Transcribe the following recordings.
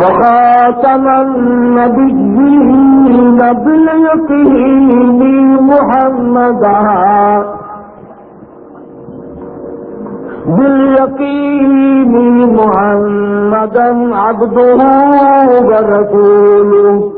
وخاتم النبيين باليقين محمدا باليقين محمدا عبده ورسوله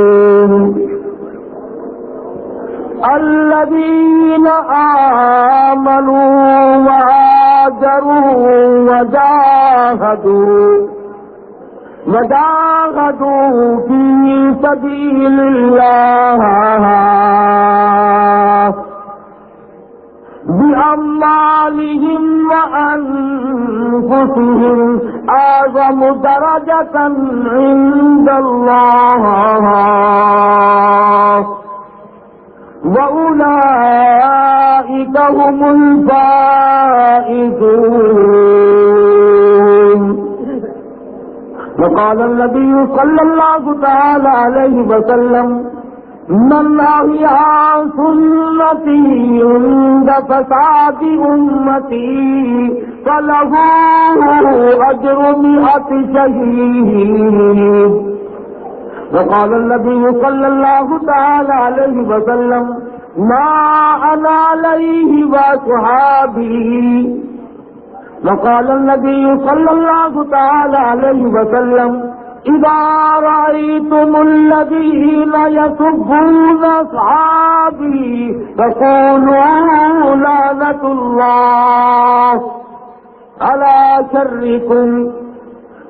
الذين آمنوا وآجروا وجاهدوا وجاهدوا في سبيل الله. بأموالهم وأنفسهم أعظم درجة عند الله. وأولئك هم الفائزون. وقال النبي صلى الله تعالى عليه وسلم من أحيا سنتي عند فساد أمتي فله أجر مئة شهيد. وقال النبي صلى الله تعالى عليه وسلم ما أنا عليه وصحابي وقال النبي صلى الله تعالى عليه وسلم إذا رأيتم الذين يسبون أصحابي فقولوا لعنة الله على شركم.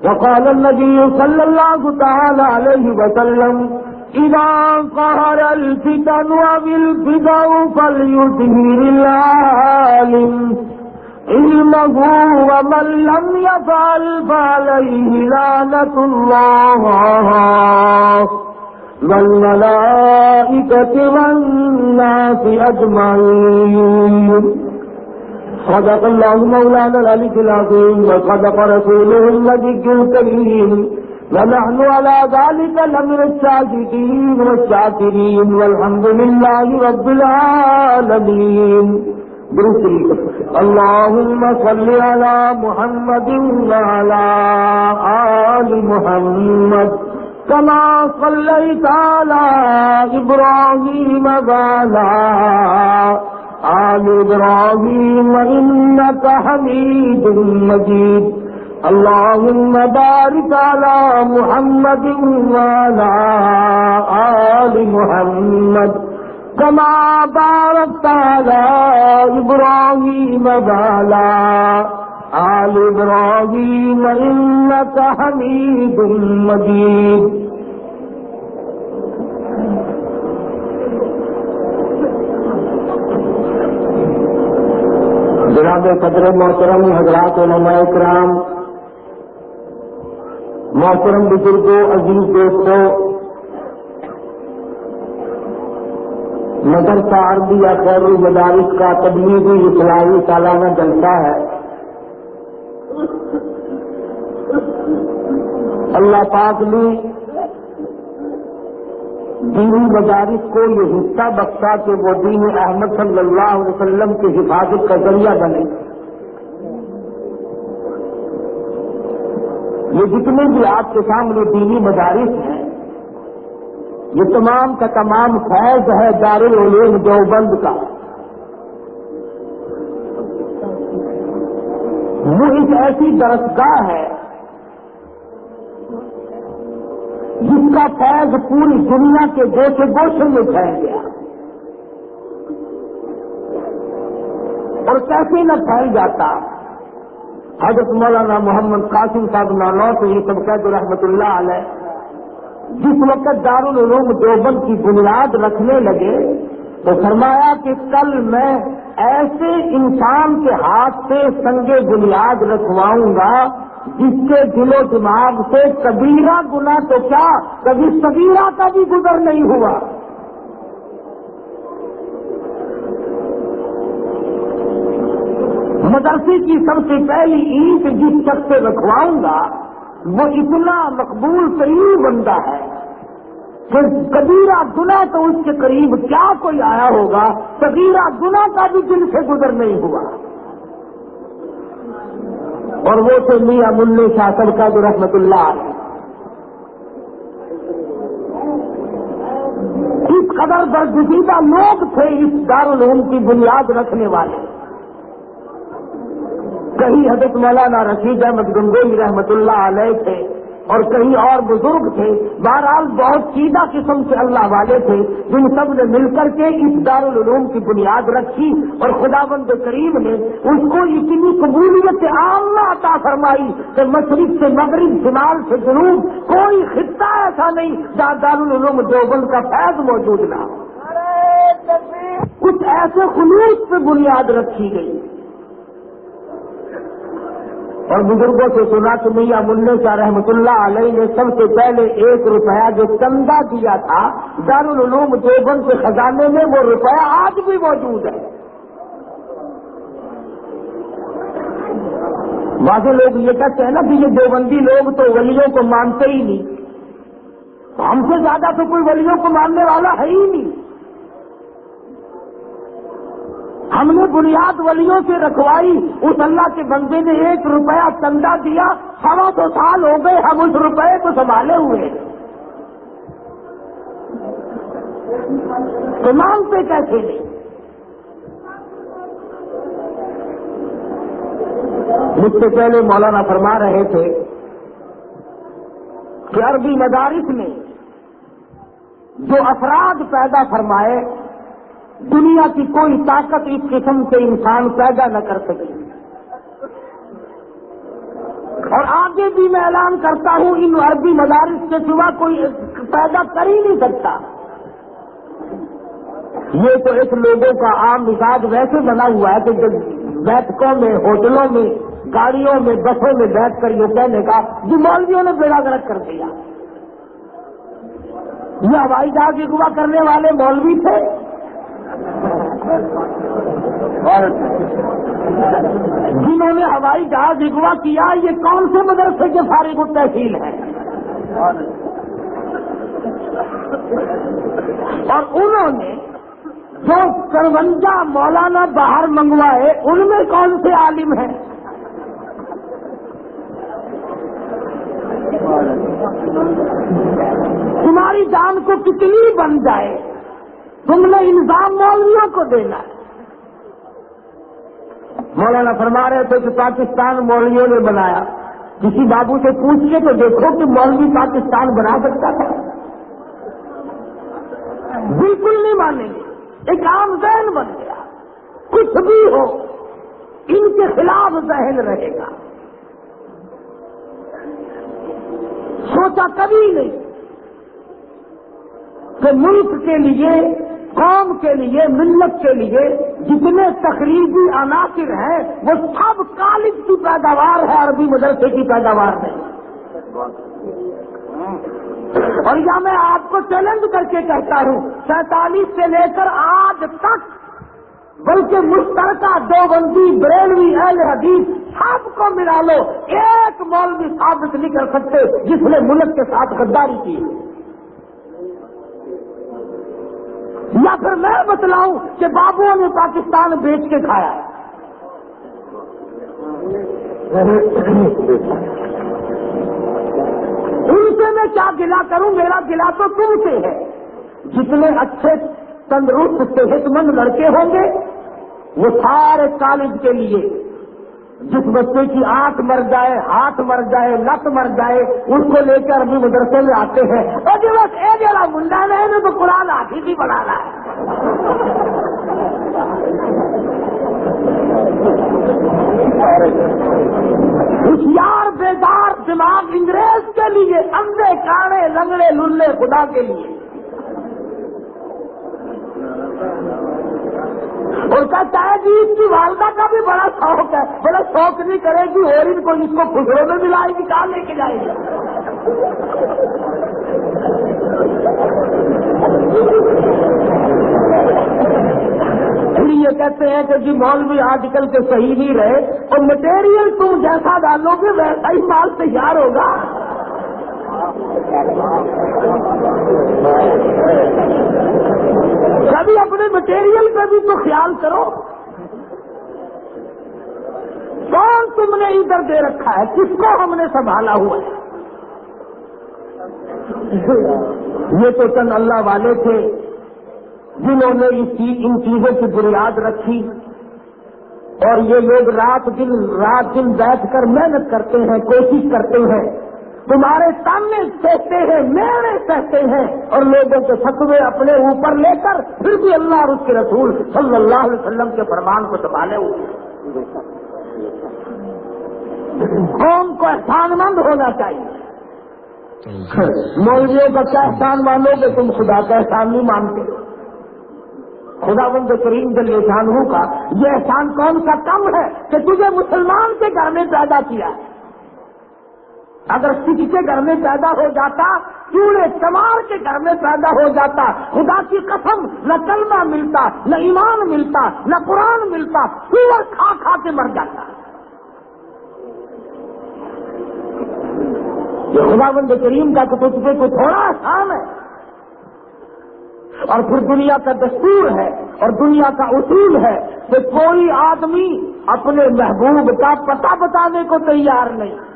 وقال النبي صلى الله تعالى عليه وسلم إذا قهر الفتن وبالفتن فليدهر العالم علمه ومن لم يفعل فعليه لعنة الله. والملائكة والناس أجمعين. صدق الله مولانا العلي العظيم وصدق رسوله النبي الكريم ونحن على ذلك لمن الشاهدين والشاكرين والحمد لله رب العالمين. اللهم صل على محمد وعلى آل محمد. كما صليت على إبراهيم وعلى آل إبراهيم إنك حميد مجيد. اللهم بارك على محمد وعلى آل محمد كما باركت على إبراهيم وعلى آل إبراهيم إنك حميد مجيد. جناب قدر محترم حضرات علماء کرام محترم بزرگوں عزیز دوستوں، مدرسہ عربی یا خیر المدارس کا تبلیغی اصلاحی سالانہ جلسہ ہے۔ اللہ پاک نے دینی مدارس کو یہ حصہ بخشا کہ وہ دین احمد صلی اللہ علیہ وسلم کی حفاظت کا ذریعہ بنے۔ یہ جتنے بھی آپ کے سامنے دینی مدارس ہیں، یہ تمام کا تمام فیض ہے دار العلوم دیوبند کا۔ وہ ایک ایسی درسگاہ ہے، جس کا فیض پوری دنیا کے گوشے گوشے میں پھیل گیا۔ اور کیسے نہ پھیل جاتا؟ حضرت مولانا محمد قاسم صاحب نانو تو یہ سب رحمت اللہ علیہ، جس وقت دارالعلوم دیوبند کی بنیاد رکھنے لگے، تو فرمایا کہ کل میں ایسے انسان کے ہاتھ سے سنگے بنیاد رکھواؤں گا، جس کے دل و دماغ سے کبیرہ گنا تو کیا، کبھی سبیرہ کا بھی گزر نہیں ہوا۔ مدرسے کی سب سے پہلی اینٹ جس شخص سے رکھواؤں گا، وہ اتنا مقبول ترین بندہ ہے۔ کہ کبیرہ گنا تو اس کے قریب کیا کوئی آیا ہوگا؟ کبیرہ گنا کا بھی دل سے گزر نہیں ہوا۔ اور وہ تو میاں منی شاہ سب کا جو رحمت اللہ اس قدر برجیدہ لوگ تھے اس دارالعلوم کی بنیاد رکھنے والے۔ کہیں حضرت مولانا رشید احمد گنگوئی رحمت اللہ علیہ تھے اور کہیں اور بزرگ تھے بہرحال بہت سیدھا قسم کے اللہ والے تھے جن سب نے مل کر کے اس دارالعلوم کی بنیاد رکھی اور خدا بند کریم نے اس کو اتنی قبولیت عام عطا فرمائی کہ مشرق سے مغرب شمال سے جنوب کوئی خطہ ایسا نہیں جہاں دارالعلوم دیوبند کا فیض موجود نہ کچھ ایسے خلوص پہ بنیاد رکھی گئی۔ اور بزرگوں سے سنا کہ میاں منع شاہ رحمت اللہ علیہ نے سب سے پہلے ایک روپیہ جو چندہ دیا تھا، دارالعلوم دیوبند کے خزانے میں، وہ روپیہ آج بھی موجود ہے۔ واضح لوگ یہ کہتے ہیں نا کہ یہ دیوبندی لوگ تو ولیوں کو مانتے ہی نہیں۔ ہم سے زیادہ تو کوئی ولیوں کو ماننے والا ہے ہی نہیں۔ ہم نے بنیاد ولیوں سے رکھوائی، اس اللہ کے بندے نے ایک روپیہ چندہ دیا، سوا دو سال ہو گئے، ہم اس روپئے کو سنبھالے ہوئے۔ تو مانگتے کیسے نہیں مجھ سے پہلے مولانا فرما رہے تھے کہ عربی مدارس میں جو افراد پیدا فرمائے دنیا کی کوئی طاقت اس قسم کے انسان پیدا نہ کر سکے۔ اور آگے بھی میں اعلان کرتا ہوں، ان عربی مدارس کے سوا کوئی پیدا کر ہی نہیں سکتا۔ یہ تو ایک لوگوں کا عام مزاج ویسے بنا ہوا ہے کہ جب بیٹھکوں میں، ہوٹلوں میں، گاڑیوں میں، بسوں میں بیٹھ کر یہ کہنے کا جو مولویوں نے بیڑا گرک کر دیا۔ یہ ہوائی جہاز اگوا کرنے والے مولوی تھے۔ جنہوں نے ہوائی جہاز اگوا کیا، یہ کون سے مدرسے کے فارغ تحصیل ہیں؟ اور انہوں نے جو سرونجا مولانا باہر منگوائے، ان میں کون سے عالم ہیں؟ تمہاری جان کو کتنی بن جائے؟ تم نے انضام مولویوں کو دینا ہے۔ مولانا فرما رہے تھے کہ پاکستان مولویوں نے بنایا۔ کسی بابو سے پوچھ کے تو دیکھو کہ مولوی پاکستان بنا سکتا تھا۔ بالکل نہیں مانیں گے۔ ایک عام ذہن بن گیا۔ کچھ بھی ہو، ان کے خلاف ذہن رہے گا۔ سوچا کبھی نہیں۔ کہ ملک کے لیے، قوم کے لیے ملت کے لیے جتنے تقریبی عناصر ہیں، وہ سب کالج کی پیداوار ہے، عربی مدرسے کی پیداوار ہے اور یا میں آپ کو چیلنج کر کے کہتا ہوں، سینتالیس سے لے کر آج تک، بلکہ مشترکہ دو بندی، بریلوی اہل حدیث، سب کو ملا لو، ایک مولوی ثابت نہیں کر سکتے جس نے ملک کے ساتھ غداری کی۔ یا پھر میں بتلاؤں کہ بابو نے پاکستان بیچ کے کھایا ان سے میں کیا گلا کروں؟ میرا گلا تو تم سے ہے۔ جتنے اچھے تندرست صحت مند لڑکے ہوں گے، وہ سارے کالج کے لیے جس بچے کی آنکھ مر جائے، ہاتھ مر جائے لت مر جائے، اس کو لے کر ابھی مدرسے میں آتے ہیں۔ اور جو بس ایک جگہ منڈا نہیں تو قرآن ہاتھی بھی بنانا ہے۔ ہوشیار بیدار دماغ انگریز کے لیے، اندھے، کاڑے، لنگڑے، للے، خدا کے لیے۔ اور کہتا ہے جی اس کی والدہ کا بھی بڑا شوق ہے، بڑا شوق نہیں کرے گی اور ان کو اس کو خوشروں میں ملائے گی کہاں لے کے جائے گی۔ یعنی یہ کہتے ہیں کہ جی مولوی آج کل کے صحیح نہیں رہے، اور مٹیریل تم جیسا ڈالو گے ویسا ہی مال تیار ہوگا۔ کبھی اپنے مٹیریل پہ بھی تو خیال کرو۔ کون تم نے ادھر دے رکھا ہے؟ کس کو ہم نے سنبھالا ہوا ہے؟ یہ تو چند اللہ والے تھے جنہوں نے ان چیزوں کی بنیاد رکھی۔ اور یہ لوگ رات دن رات دن بیٹھ کر محنت کرتے ہیں، کوشش کرتے ہیں۔ تمہارے سامنے سہتے ہیں میرے سہتے ہیں اور لوگوں کے فتوے اپنے اوپر لے کر پھر بھی اللہ اور اس کے رسول صلی اللہ علیہ وسلم کے فرمان کو سنبھالے ہوئے۔ قوم کو احسان مند ہونا چاہیے۔ مولویوں کا کیا احسان؟ مانو گے تم خدا کا احسان نہیں مانتے۔ خدا بند کریم دل جانوں کا یہ احسان کون سا کم ہے کہ تجھے مسلمان کے گھر میں پیدا کیا ہے۔ اگر کسی کے گھر میں پیدا ہو جاتا چوڑے چمار کے گھر میں پیدا ہو جاتا، خدا کی قسم، نہ کلمہ ملتا، نہ ایمان ملتا، نہ قرآن ملتا سور کھا کھا کے مر جاتا۔ یہ خدا بند کریم کا تو کو تھوڑا آسان ہے۔ اور پھر دنیا کا دستور ہے، اور دنیا کا اصول ہے کہ کوئی آدمی اپنے محبوب کا پتہ بتانے کو تیار نہیں۔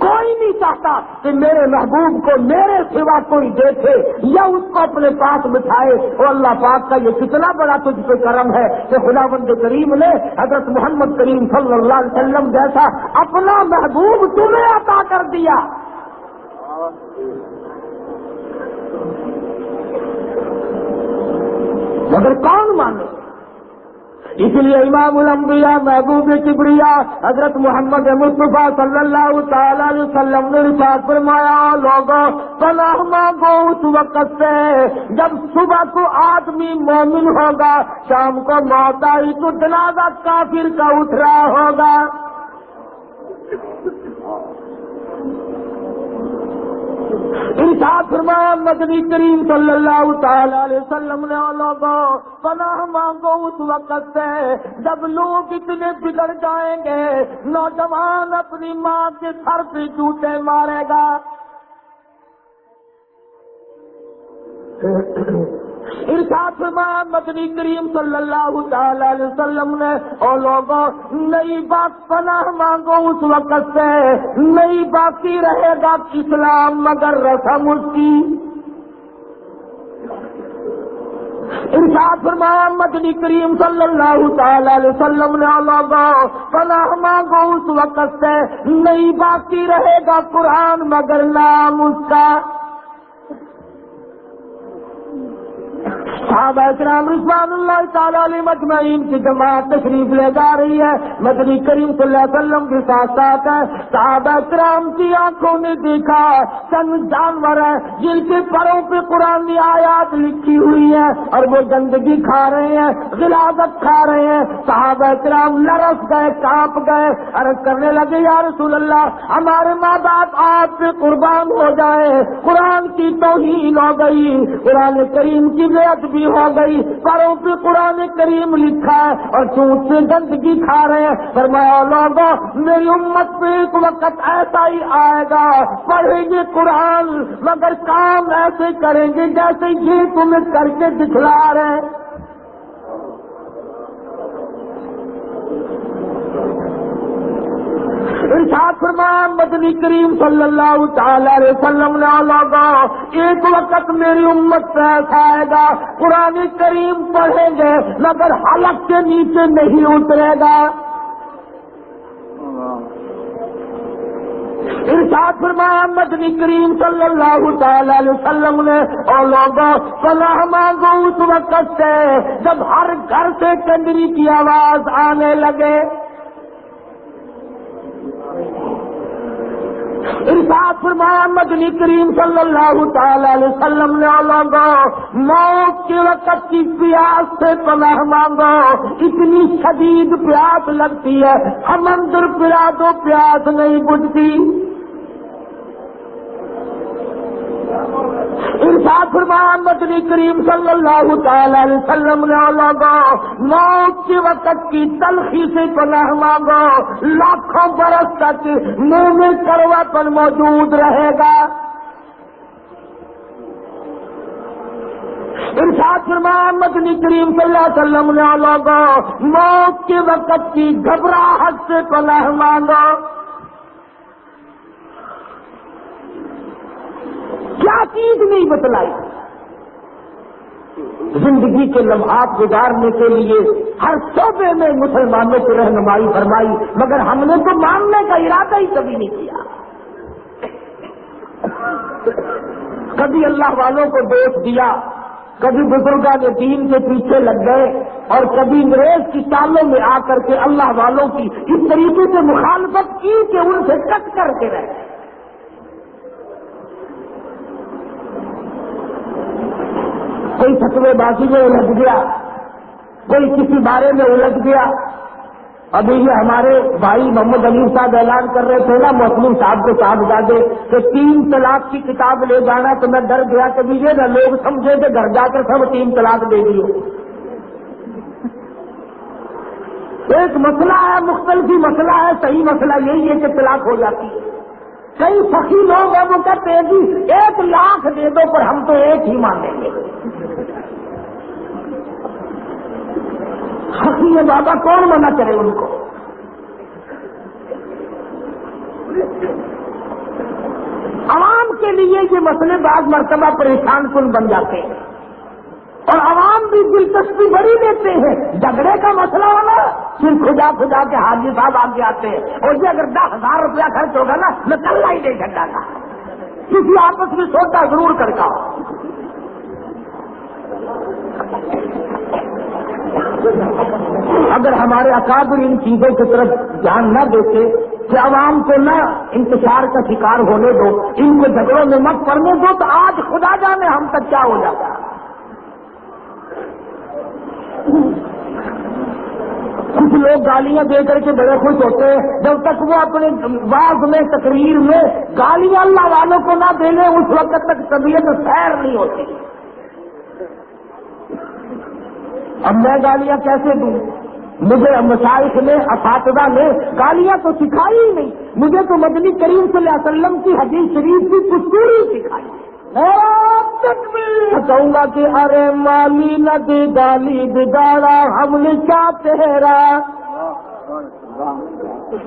کوئی نہیں چاہتا کہ میرے محبوب کو میرے سوا کوئی دیکھے یا اس کو اپنے پاس بٹھائے۔ اور اللہ پاک کا یہ کتنا بڑا تجھ پہ کرم ہے کہ خدا بند کریم نے حضرت محمد کریم صلی اللہ علیہ وسلم جیسا اپنا محبوب تمہیں عطا کر دیا۔ مگر کون مانے؟ اس لیے امام الانبیاء محبوب کبریا حضرت محمد مصطفیٰ صلی اللہ تعالی علیہ وسلم نے رشاد فرمایا لوگوں پناہ مانگو اس وقت سے جب صبح کو آدمی مومن ہوگا، شام کو موت آئی تو جنازہ کافر کا اٹھ رہا ہوگا۔ ارشاد فرمایا مدنی کریم صلی اللہ تعالی علیہ وسلم نے لوگوں پناہ مانگو اس وقت سے، جب لوگ اتنے بگڑ جائیں گے، نوجوان اپنی ماں کے سر پہ جوتے مارے گا۔ ارشاد فرمایا، مدنی کریم صلی اللہ تعالی علیہ وسلم نے اور لوگوں نئی بات پناہ مانگو اس وقت سے، نئی باقی رہے گا اسلام مگر رسم اس کی. ارشاد فرمایا، مدنی کریم صلی اللہ تعالی علیہ وسلم نے لوگوں پناہ مانگو اس وقت سے، نئی باقی رہے گا قرآن مگر نام اس کا. صحابہ اکرام رضوان اللہ تعالی علیہ مجمعین کی جماعت تشریف لے جا رہی ہے مدنی کریم صلی اللہ علیہ وسلم کے ساتھ ساتھ ہے۔ صحابہ اکرام کی آنکھوں نے دیکھا چند جانور ہیں، جن کے پروں پہ قرآن آیات لکھی ہوئی ہے اور وہ گندگی کھا رہے ہیں غلاظت کھا رہے ہیں۔ صحابہ اکرام لرس گئے، کانپ گئے، عرض کرنے لگے، یا رسول اللہ، ہمارے ماں باپ آپ سے قربان ہو جائے قرآن کی توہین ہو گئی، قرآن کریم کی بے ادبی گندگی ہو گئی، پر پہ قرآن کریم لکھا ہے اور چونٹ سے گندگی کھا رہے ہیں۔ فرمایا لوگوں میری امت پہ ایک وقت ایسا ہی آئے گا، پڑھیں گے قرآن، مگر کام ایسے کریں گے جیسے یہ تمہیں کر کے دکھلا رہے ہیں۔ ارشاد فرمان مدنی کریم صلی اللہ تعالی علیہ وسلم نے لوگا ایک وقت میری امت سے ایسا آئے گا، قرآن کریم پڑھیں گے، مگر حلق کے نیچے نہیں اترے گا۔ ارشاد فرمان مدنی کریم صلی اللہ تعالی علیہ وسلم نے اور لوگوں صلاح مانگو اس وقت سے، جب ہر گھر سے کنڈری کی آواز آنے لگے۔ ارشاد فرمایا، مدنی کریم صلی اللہ تعالی علیہ وسلم نے مانگو موت کے وقت کی پیاس سے پناہ مانگو اتنی شدید پیاس لگتی ہے، ہم اندر پلا دو پیاس نہیں بجتی ارشاد فرمایا مدنی کریم صلی اللہ تعالی علیہ وسلم نے لوگوں موت کے وقت کی تلخی سے پناہ مانگو لاکھوں برس تک منہ میں کروا پر موجود رہے گا۔ ارشاد فرمایا مدنی کریم صلی اللہ علیہ وسلم نے لوگوں موت کے وقت کی گھبراہٹ سے پناہ مانگو کیا چیز نہیں بتلائی؟ زندگی کے لمحات گزارنے کے لیے ہر شعبے میں مسلمانوں کو رہنمائی فرمائی، مگر ہم نے تو ماننے کا ارادہ ہی کبھی نہیں کیا۔ کبھی اللہ والوں کو دوست دیا، کبھی بزرگا نے دین کے پیچھے لگ گئے، اور کبھی انگریز کی چالوں میں آ کر کے اللہ والوں کی اس طریقے سے مخالفت کی کہ ان سے کٹ کر کے رہے کوئی فتوے بازی میں الجھ گیا، کوئی کسی بارے میں الجھ گیا۔ ابھی یہ ہمارے بھائی محمد علی صاحب اعلان کر رہے تھے نا، مسلم صاحب کو صاحب دادے کہ تین طلاق کی کتاب لے جانا تو میں ڈر گیا کبھی یہ نہ لوگ سمجھے کہ گھر جا کر سب تین طلاق دے دیے۔ ایک مسئلہ ہے مختلف مسئلہ ہے، صحیح مسئلہ یہی ہے کہ طلاق ہو جاتی ہے۔ کئی سخی لوگ ہیں وہ کہتے ہیں جی ایک لاکھ دے دو پر ہم تو ایک ہی مانیں گے۔ سخی بابا کون منع کرے ان کو؟ عوام کے لیے یہ مسئلے بعض مرتبہ پریشان کن بن جاتے ہیں۔ اور عوام بھی دلچسپی بڑی دیتے ہیں۔ جھگڑے کا مسئلہ ہونا، پھر خدا خدا کے حاجی صاحب آگے آتے ہیں۔ اور یہ اگر دس ہزار روپیہ خرچ ہوگا نا، میں کل ہی نہیں جھگڑا کا۔ کسی آپس میں سوچا ضرور کرتا ہوں اگر ہمارے اکابر ان چیزوں کی طرف دھیان نہ دیتے کہ عوام کو نہ انتشار کا شکار ہونے دو، ان کو جھگڑوں میں مت پڑنے دو، تو آج خدا جانے ہم تک کیا ہو جاتا کچھ لوگ گالیاں دے کر کے بڑے خوش ہوتے ہیں، جب تک وہ اپنے بعض میں تقریر میں گالیاں اللہ والوں کو نہ دے لیں، اس وقت تک طبیعت سیر نہیں ہوتی۔ اب میں گالیاں کیسے دوں؟ مجھے مسائق نے، اساتذہ نے گالیاں تو سکھائی ہی نہیں۔ مجھے تو مدنی کریم صلی اللہ علیہ وسلم کی حدیث شریف کی کچھ سکھائی۔ کہوں گا کہ ارے مالی ندی گالی، بگاڑا ہم نے کیا تیرا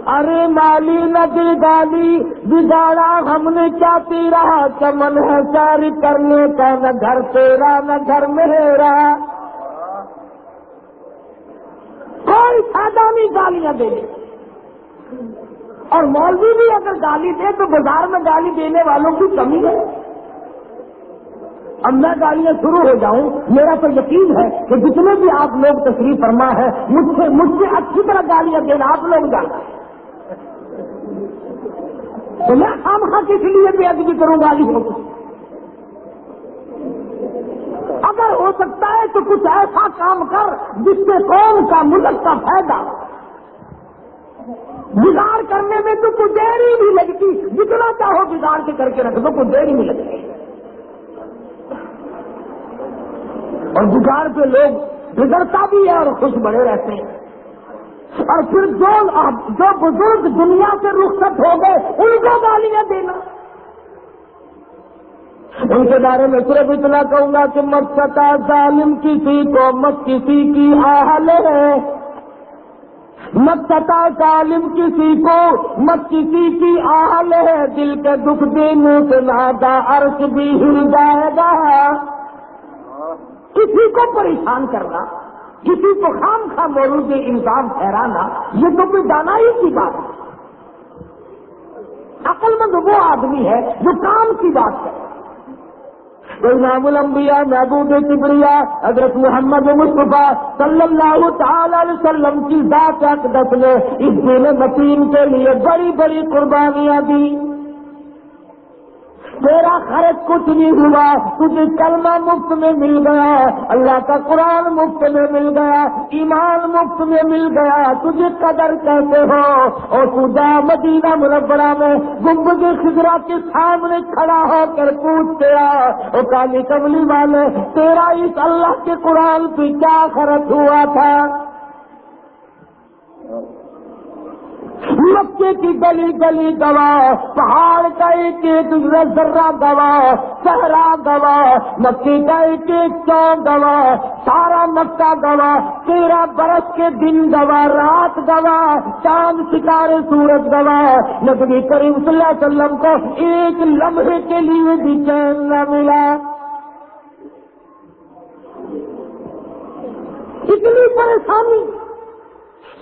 ارے مالی ندی گالی، بگاڑا ہم نے کیا تیرا۔ چمن ہے چاری کرنے کا، نہ گھر تیرا، نہ گھر میرا۔ کوئی فائدہ نہیں گالیاں دینے اور مولوی بھی اگر گالی دے تو بازار میں گالی دینے والوں کی کمی ہے۔ اب میں گالیاں شروع ہو جاؤں، میرا تو یقین ہے کہ جتنے بھی آپ لوگ تشریف فرما ہے، مجھ سے مجھ سے اچھی طرح گالیاں دینا آپ لوگ جانا تو میں ہم ہاں کس لیے بھی ادبی کروں گالی ہو اگر ہو سکتا ہے تو کچھ ایسا کام کر جس سے قوم کا ملک کا فائدہ بگاڑ کرنے میں تو کچھ دیر ہی نہیں لگتی۔ جتنا چاہو بگاڑ کے کر کے رکھ دو کچھ دیر ہی نہیں لگتی۔ اور بگاڑ پہ لوگ بگڑتا بھی ہے اور خوش بڑے رہتے ہیں۔ اور پھر جو جو بزرگ دنیا سے رخصت ہو گئے، ان کو گالیاں دینا۔ ان کے بارے میں صرف اتنا کہوں گا کہ مت ستا ظالم کسی کو مت کسی کی آہل ہے۔ مت ستا ظالم کسی کو مت کسی کی آہل ہے۔ دل کے دکھ دینے سے نادا عرش بھی ہل جائے گا۔ کسی کو پریشان کرنا، کسی کو خام خام موجود الزام ٹھہرانا، یہ تو کوئی دانائی کی بات ہے۔ عقل مند وہ آدمی ہے جو کام کی بات کرے۔ امام الانبیاء، محبوب کبریا، حضرت محمد مصطفیٰ صلی اللہ تعالی علیہ وسلم کی ذات اقدس نے اس دین متین کے لیے بڑی بڑی قربانیاں دی تیرا خرچ کچھ نہیں ہوا، تجھے کلمہ مفت میں مل گیا، اللہ کا قرآن مفت میں مل گیا، ایمان مفت میں مل گیا، تجھے قدر کہتے ہو؟ اور تو جا مدینہ مربڑا میں گنبد خزرا کے سامنے کھڑا ہو کر پوچھتے اور کالی کملی والے، تیرا اس اللہ کے قرآن پہ کیا خرچ ہوا تھا؟ مکے کی گلی گلی گوا پہاڑ کا ایک ایک ذرا گوا سہرا گوا مکے کا ایک ایک چو گوا سارا مکہ گوا تیرہ برس کے دن گوا رات گوا چاند ستارے، سورج گوا نبی کریم صلی اللہ علیہ وسلم کو ایک لمحے کے لیے بھی چین نہ ملا۔ اتنی پریشانی۔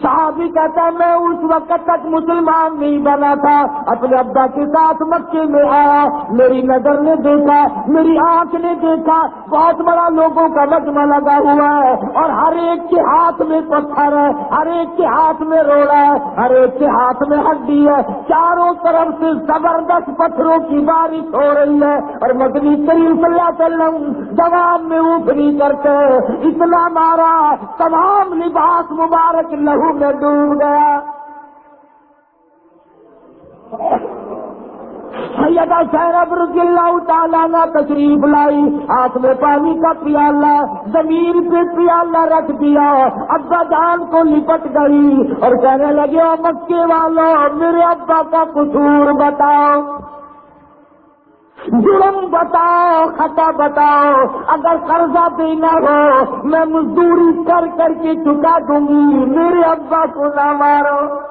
صحابی کہتا ہے، میں اس وقت تک مسلمان نہیں بنا تھا، اپنے ابا کے ساتھ مکے میں آیا، میری نظر نے دیکھا، میری آنکھ نے دیکھا، بہت بڑا لوگوں کا مجمع لگا ہوا ہے، اور ہر ایک کے ہاتھ میں پتھر ہے، ہر ایک کے ہاتھ میں روڑا ہے، ہر ایک کے ہاتھ میں ہڈی ہے، چاروں طرف سے زبردست پتھروں کی بارش ہو رہی ہے، اور مدنی کریم صلی اللہ علیہ وسلم جواب میں اوپری کرتے اتنا مارا تمام لباس مبارک لہو میں ڈوب گیا۔ سیدہ سیرب رضی اللہ تعالیٰ نے تشریف لائی۔ ہاتھ میں پانی کا پیالہ، زمین پہ پیالہ رکھ دیا۔ ابا جان کو لپٹ گئی اور کہنے لگے مکے والوں میرے ابا کا قصور بتاؤ۔ جرم بتاؤ، خطا بتاؤ۔ اگر قرضہ دینا ہو، میں مزدوری کر کر کے چکا دوں گی۔ میرے ابا کو نہ مارو۔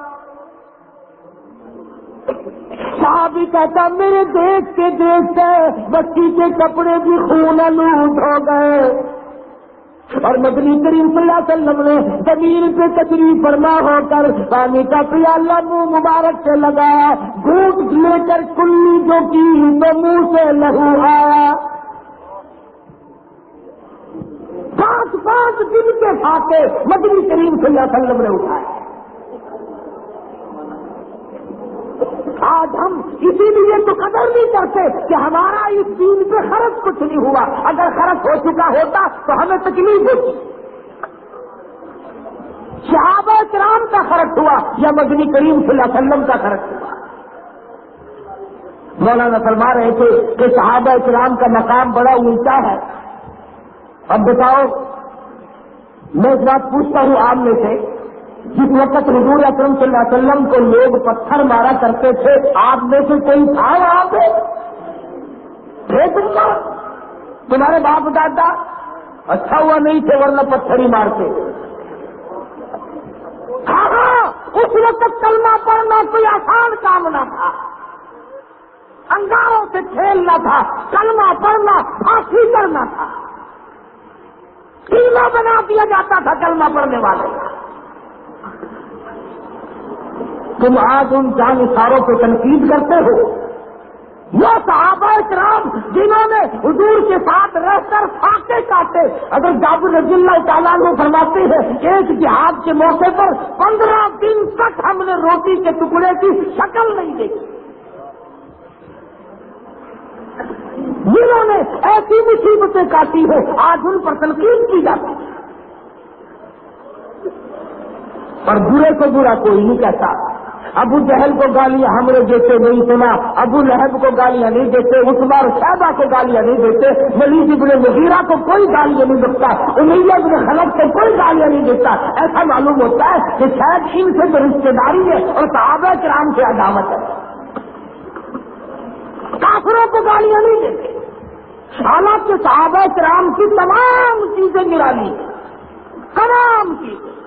صاحب کہتا، میرے دیکھتے دیکھتے بچی کے کپڑے بھی خون لوٹ ہو گئے۔ اور مدنی کریم صلی اللہ علیہ وسلم نے زمین پہ تقریب فرما ہو کر پانی کا پیالہ منہ مبارک سے لگایا گھوٹ لے کر کلی جو کی تو منہ سے لہو آیا۔ پانچ پانچ دن کے فاقے مدنی کریم صلی اللہ علیہ وسلم نے اٹھایا آج ہم اسی لیے تو قدر نہیں کرتے کہ ہمارا اس دین پہ خرچ کچھ نہیں ہوا۔ اگر خرچ ہو چکا ہوتا تو ہمیں تکلیف ہوتی صحابہ کرام کا خرچ ہوا یا مدنی کریم صلی اللہ علیہ وسلم کا خرچ ہوا؟ مولانا فرما رہے تھے کہ صحابہ کرام کا مقام بڑا اونچا ہے۔ اب بتاؤ، میں اس بات پوچھتا ہوں آپ میں سے۔ جس وقت حضور اکرم صلی اللہ علیہ وسلم کو لوگ پتھر مارا کرتے تھے، آپ میں سے کوئی تھا وہاں پہ تھے تم کا تمہارے باپ دادا؟ اچھا ہوا نہیں تھے ورنہ پتھر ہی مارتے۔ ہاں ہاں اس وقت کلمہ پڑھنا کوئی آسان کام نہ تھا۔ انگاروں سے کھیلنا تھا، کلمہ پڑھنا، پھانسی کرنا تھا۔ قیمہ بنا دیا جاتا تھا کلمہ پڑھنے والے۔ کا تم آج ان جان اشاروں کو تنقید کرتے ہو؟ وہ صحابہ کرام جنہوں نے حضور کے ساتھ رہ کر فاقے کاٹے اگر جابر رضی اللہ تعالیٰ کو فرماتے ہیں، ایک جہاد کے موقع پر پندرہ دن تک ہم نے روٹی کے ٹکڑے کی شکل نہیں دیکھی۔ جنہوں نے ایسی مصیبتیں کاٹی ہے آج ان پر تنقید کی جاتی ہے۔ اور برے کو برا کوئی نہیں کہتا۔ ابو جہل کو گالیاں ہم نے دیتے نہیں سنا، ابو لہب کو گالیاں نہیں دیتے، عثمان شہبہ کو گالیاں نہیں دیتے ملیز ابن مغیرہ کو کوئی گالیاں نہیں دیتا، امیہ ابن خلق کو کوئی گالیاں نہیں دیتا۔ ایسا معلوم ہوتا ہے کہ شاید ان سے تو رشتے داری ہے اور صحابہ کرام سے عداوت ہے۔ کافروں کو گالیاں نہیں دیتے۔ حالانکہ صحابہ کرام کی تمام چیزیں گرا لی۔ تمام چیزیں۔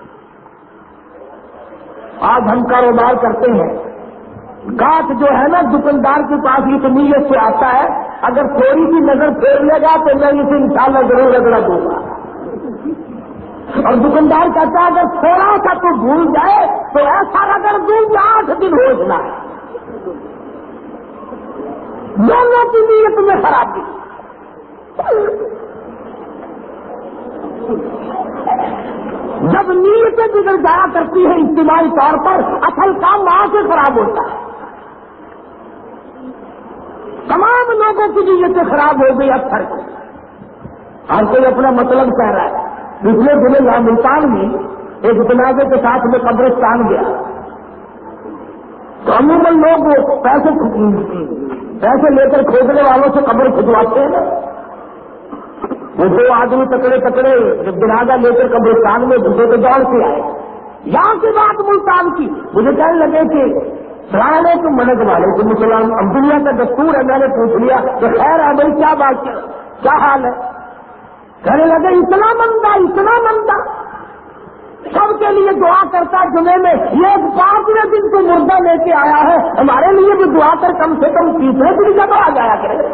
آج ہم کاروبار کرتے ہیں۔ گاٹ جو ہے نا دکاندار کے پاس یہ نیت سے آتا ہے، اگر تھوڑی سی نظر پھیر لے گا تو میں اسے انشاءاللہ ضرور رگڑا دوں گا۔ اور دکاندار کہتا ہے، اگر تھوڑا سا تو بھول جائے تو ایسا اگر دوں گا آٹھ دن ہو جنا دونوں کی نیت میں خرابی۔ جب نیتیں بگڑ جایا کرتی ہے، اجتماعی طور پر اصل کام وہاں سے خراب ہوتا ہے۔ تمام لوگوں کی نیتیں خراب ہو گئی اکثر کو ہر کوئی اپنا مطلب کہہ رہا ہے۔ پچھلے دنوں یہاں ملتان میں ایک جنازے کے ساتھ میں قبرستان گیا۔ تو عموماً لوگ پیسے پیسے لے کر کھودنے والوں سے قبر کھدواتے ہیں۔ وہ دو آدمی تکڑے تکڑے جنازہ لے کر قبرستان میں دوسرے کو دوڑ کے آئے۔ یہاں کی بات ملتان کی۔ مجھے کہنے لگے کہ سرانے کو منگ والے کو مسلمان دنیا کا دستور ہے، میں نے پوچھ لیا کہ خیر ہے بھائی، کیا بات کیا حال ہے؟ کہنے لگے، اتنا مندا اتنا مندا سب کے لیے دعا کرتا جمعے میں۔ یہ پانچویں دن کو مردہ لے کے آیا ہے۔ ہمارے لیے بھی دعا کر کم سے کم تیسرے دن جگہ آ جایا کرے۔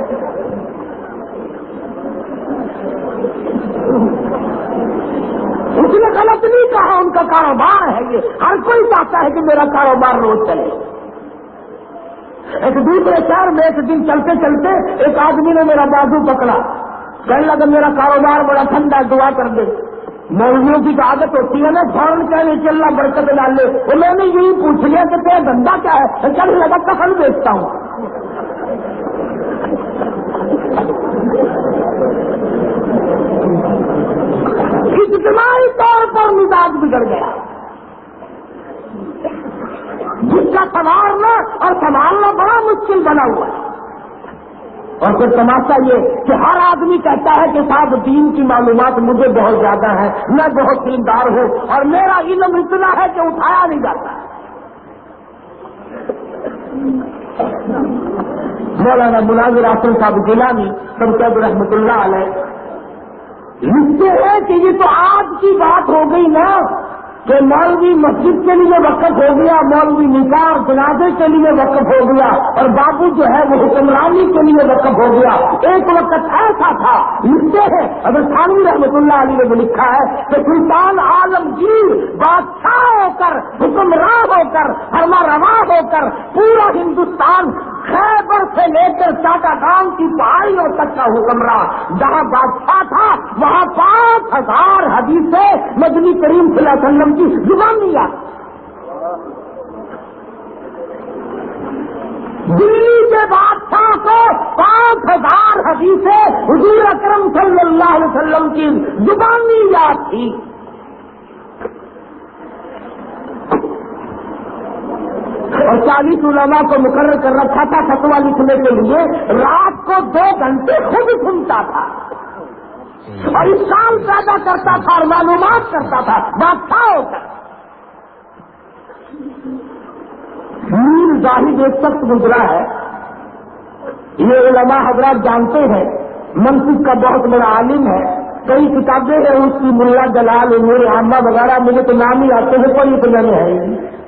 اس نے غلط نہیں کہا، ان کا کاروبار ہے یہ۔ ہر کوئی چاہتا ہے کہ میرا کاروبار روز چلے۔ ایک دوسرے شہر میں ایک دن چلتے چلتے ایک آدمی نے میرا بازو پکڑا۔ کہنے لگا، میرا کاروبار بڑا ٹھنڈا دعا کر دے۔ مولویوں کی عادت ہوتی ہے نا، فوراً کیا نہیں چلنا برکت ڈال لے۔ تو میں نے یہی پوچھ لیا کہ تیرا دھندا کیا ہے؟ چل لگا، کفن بیچتا ہوں۔ اجتماعی طور پر مزاج بگڑ گیا۔ جس کا سنوارنا اور سنبھالنا بڑا مشکل بنا ہوا ہے۔ اور پھر تماشا یہ کہ ہر آدمی کہتا ہے کہ صاحب دین کی معلومات مجھے بہت زیادہ ہے میں بہت دیندار ہوں اور میرا علم اتنا ہے کہ اٹھایا نہیں جاتا۔ مولانا مناظر آسم صاحب گیلانی سب رحمت اللہ علیہ لکھتے ہیں کہ یہ تو آج کی بات ہو گئی نا، کہ مولوی مسجد کے لیے وقف ہو گیا، مولوی نکار جنازے کے لیے وقف ہو گیا، اور بابو جو ہے وہ حکمرانی کے لیے وقف ہو گیا۔ ایک وقت ایسا تھا، لکھتے ہیں اگر خانوی رحمت اللہ علی نے لکھا ہے کہ سلطان عالمگیر بادشاہ ہو کر حکمراں ہو کر ہرما روا ہو کر، پورا ہندوستان خیبر سے لے کر ٹاٹا گاؤں کی پہاڑیوں تک کا حکمراں، جہاں بادشاہ تھا، وہاں پانچ ہزار حدیثیں مدنی کریم صلی اللہ علیہ وسلم کی زبان نہیں آتی دلی کے بادشاہ کو پانچ ہزار حدیثیں حضور اکرم صلی اللہ علیہ وسلم کی زبانی یاد تھی۔ اور چالیس علماء کو مقرر کر رکھا تھا فتوا لکھنے کے لیے، رات کو دو گھنٹے خود سنتا تھا۔ اور اس سال پیدا کرتا تھا اور معلومات کرتا تھا بادشاہ ہو کر میر ظاہر ایک سخت گزرا ہے۔ یہ علماء حضرات جانتے ہیں منصب کا بہت بڑا عالم ہے۔ کئی کتابیں ہیں، اس کی ملا جلال امیر عامہ وغیرہ، مجھے تو نام ہی آتے ہیں، کوئی اتنا نہیں ہے۔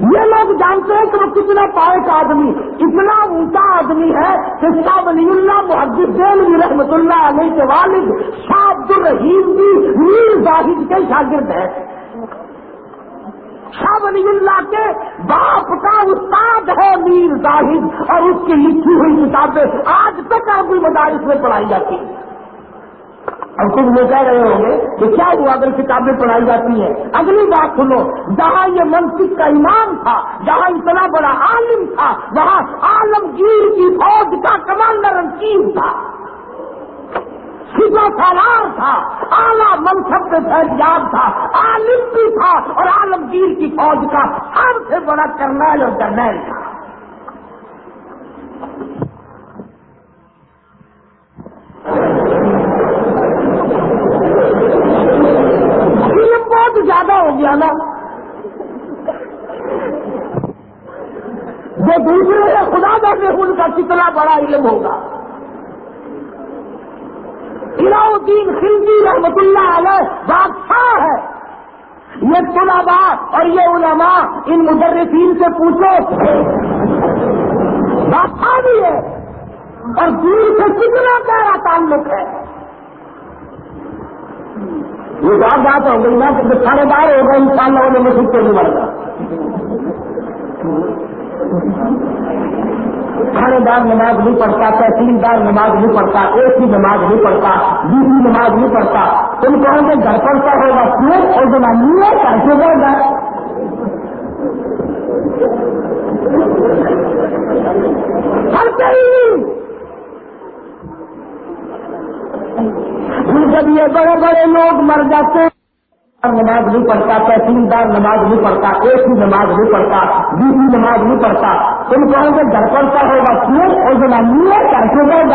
یہ لوگ جانتے ہیں کہ وہ کتنا پائک آدمی، اتنا اونچا آدمی ہے کہ شاہ ولی اللہ محدود دین رحمت اللہ علیہ کے والد شاہ عبد الرحیم بھی میر زاہد کے شاگرد ہے شاہ ولی اللہ کے باپ کا استاد ہے میر زاہد اور اس کی لکھی ہوئی کتابیں آج تک عربی مدارس میں پڑھائی جاتی ہیں۔ اور کچھ وہ کہہ رہے ہوں گے کہ کیا ہوا اگر کتابیں پڑھائی جاتی ہیں؟ اگلی بات سنو، جہاں یہ منصب کا امام تھا، جہاں اتنا بڑا عالم تھا، وہاں عالمگیر کی فوج کا کمانڈر انکیم تھا۔ سپا سالار تھا، اعلیٰ منصب میں فیضیاب تھا، عالم بھی تھا اور عالمگیر کی فوج کا سب سے بڑا کرنل اور جرنیل تھا۔ بہت زیادہ ہو گیا نا۔ جو دوسرے خدا درد ان کا کتنا بڑا علم ہوگا۔ الدین خلجی رحمت اللہ علیہ بادشاہ ہے۔ یہ طلبا اور یہ علماء ان مدرسین سے پوچھو۔ بادشاہ بھی ہے۔ اور دور سے کتنا گہرا تعلق ہے۔ یہ بات بات ہو گئی نا کہ ساڑھے بارہ ہوگا ان شاء اللہ میں خود کو نہیں مر گا تھانے دار نماز نہیں پڑھتا تحصیلدار نماز نہیں پڑھتا، ایک ہی نماز نہیں پڑھتا، دوسری نماز نہیں پڑھتا۔ تم کہو گے گھر پڑتا ہوگا؟ کیوں اور زمانی ہے کیسے بول گا جب یہ بڑے بڑے لوگ مر جاتے نماز نہیں پڑھتا، تحصیلدار نماز نہیں پڑھتا، ایک ہی نماز نہیں پڑھتا، دوسری نماز نہیں پڑھتا، تم کہو گے گھر پڑتا ہوگا؟ کیوں؟ اور زمانی ہے کیسے بول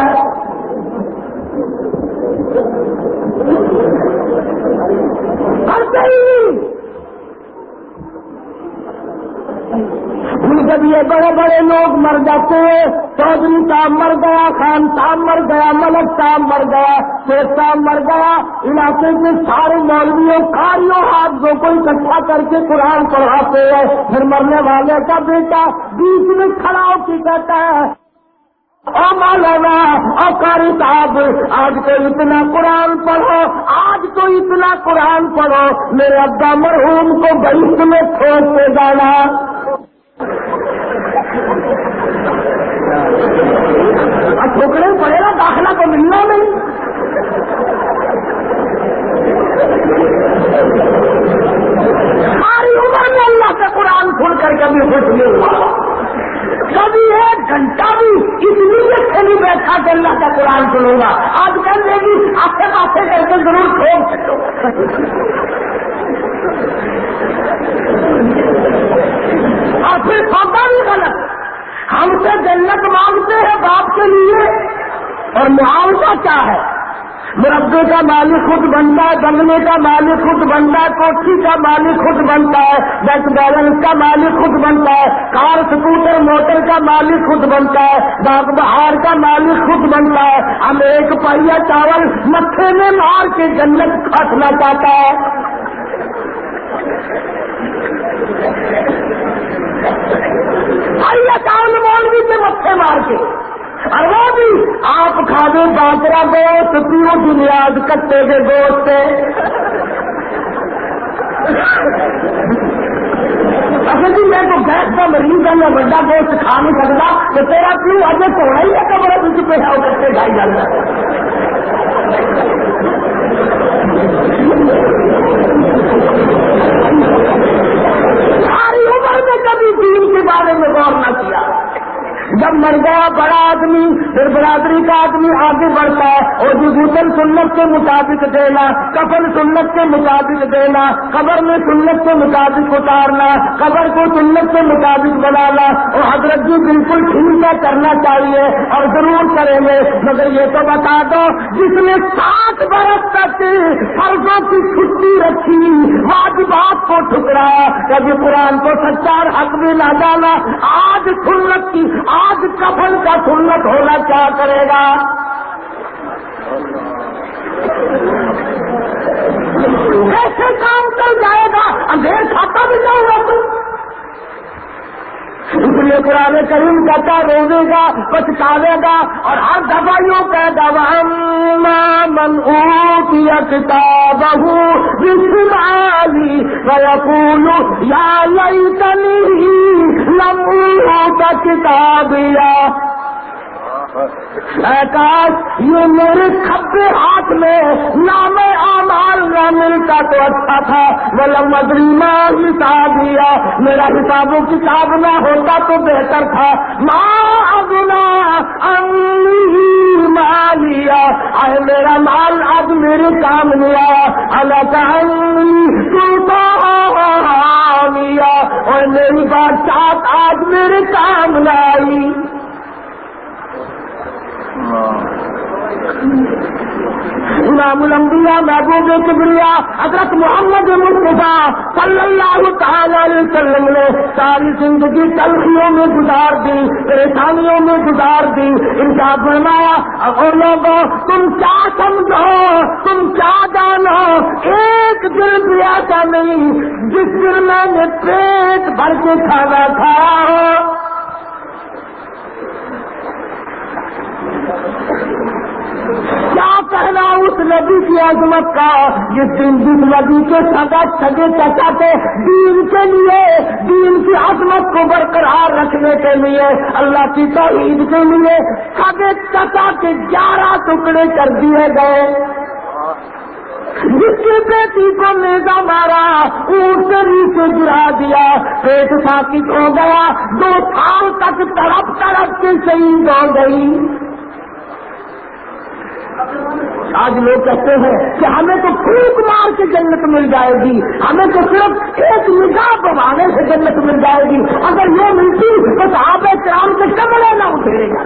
جب یہ بڑے بڑے لوگ مر جاتے ہیں، چودھری صاحب مر گیا، خان صاحب مر گیا، ملک صاحب مر گیا، شیخ صاحب مر گیا، علاقے کے سارے مولویوں، کاریوں ہاتھوں کو اکٹھا کر کے قرآن پڑھاتے ہیں۔ پھر مرنے والے کا بیٹا بیچ میں کھڑا ہو کے کہتا ہے، او مولانا، او قاری صاحب، آج تو اتنا قرآن پڑھو، آج تو اتنا قرآن پڑھو، میرے ابا مرحوم کو گلیس میں چھوڑتے جانا۔ ٹھوکرے پڑے گا داخلہ کو ملنا نہیں۔ ساری عمر میں اللہ کا قرآن کھل کر کبھی خوش نہیں ہوا۔ کبھی ایک گھنٹہ بھی اس لیے سے نہیں بیٹھا کہ اللہ کا قرآن سنوں گا۔ آج کل دے گی آسے پاسے کر کے ضرور ٹھوک سکو اور پھر سودا بھی غلط۔ ہم سے جنت مانگتے ہیں باپ کے لیے۔ اور معاوضہ کیا ہے؟ مربے کا مالک خود بنتا ہے، بنگلے کا مالک خود بنتا ہے، کوٹھی کا مالک خود بنتا ہے بینک بیلنس کا مالک خود بنتا ہے، کار اسکوٹر موٹر کا مالک خود بنتا ہے ڈاک بہار کا مالک خود بنتا ہے۔ ہم ایک پہیا چاول متھے میں مار کے جنت کھٹنا چاہتا ہے۔ چاول مولوی سے متھے مار کے۔ اور وہ بھی آپ کھا دو باجرا گوشت پیو بنیاد کٹے کے گوشت۔ اصل جی میں تو گیس کا مریض ہوں، میں بڑا گوشت کھا نہیں سکتا، تو تیرا پیو اجے توڑا ہی ہے بڑا کچھ پیسہ کرتے کھائی جاتا ساری عمر میں کبھی دین کے بارے میں غور نہ جب مر گیا بڑا آدمی، پھر برادری کا آدمی آگے بڑھتا ہے اور جو سنت کے مطابق دینا، کفن سنت کے مطابق دینا، قبر میں سنت کے مطابق اتارنا، قبر کو سنت کے مطابق بنانا اور حضرت جی بالکل ٹھیک ہے، کرنا چاہیے اور ضرور کریں گے۔ مگر یہ تو بتا دو، جس نے سات برس تک فرضوں کی چھٹی رکھی، واجبات کو ٹھکرایا کبھی قرآن کو سچا حق بھی نہ جانا آج سنت کی آج کفن کا سنت ہونا کیا کرے گا؟ کیسے کام کر جائے گا اندھیر کھاتا بھی جاؤں گا تو۔ اس لیے قرآن کریم کہتا روزے گا پچکاوے گا اور ہر دوائیوں کا دوا من کی کتاب بسمالی ویقول یا لیتنی لم کا کتاب یا کاش یہ میرے کھبے ہاتھ میں نام آمال نہ ملتا تو اچھا تھا۔ وہ مدری ماں حساب دیا۔ میرا حساب و کتاب نہ ہوتا تو بہتر تھا۔ ماں ابنا مالیا آئے میرا مال، اب میرے کام نہیں آیا اللہ اور میری بات سات آج میرے کام نہ آئی۔ امام الانبیاء، محبوب کبریا، حضرت محمد مصطفیٰ صلی اللہ تعالی علیہ وسلم نے ساری زندگی تلخیوں میں گزار دی، پریشانیوں میں گزار دی ان کا فرمایا اور لوگوں تم کیا سمجھو؟ تم کیا جانو؟ ایک دل بھی ایسا نہیں جس دن میں نے پیٹ بھر کے کھانا کھایا ہو۔ کیا کہنا اس نبی کی عظمت کا جس دن جس نبی کے سگا سگے چچا کے دین کے لیے، دین کی عظمت کو برقرار رکھنے کے لیے، اللہ کی توحید کے لیے سگے چچا کے گیارہ ٹکڑے کر دیے گئے۔ جس کی بیٹی کو میزا مارا، اونٹ کے نیچے گرا دیا، پیٹ ساکت ہو گیا، دو سال تک تڑپ تڑپ کے شہید ہو گئی۔ آج لوگ کہتے ہیں کہ ہمیں تو پھوک مار کے جنت مل جائے گی، ہمیں تو صرف ایک نگاہ بوانے سے جنت مل جائے گی۔ اگر یہ ملتی تو صحابہ کرام کے کمرے نہ اٹھے گا۔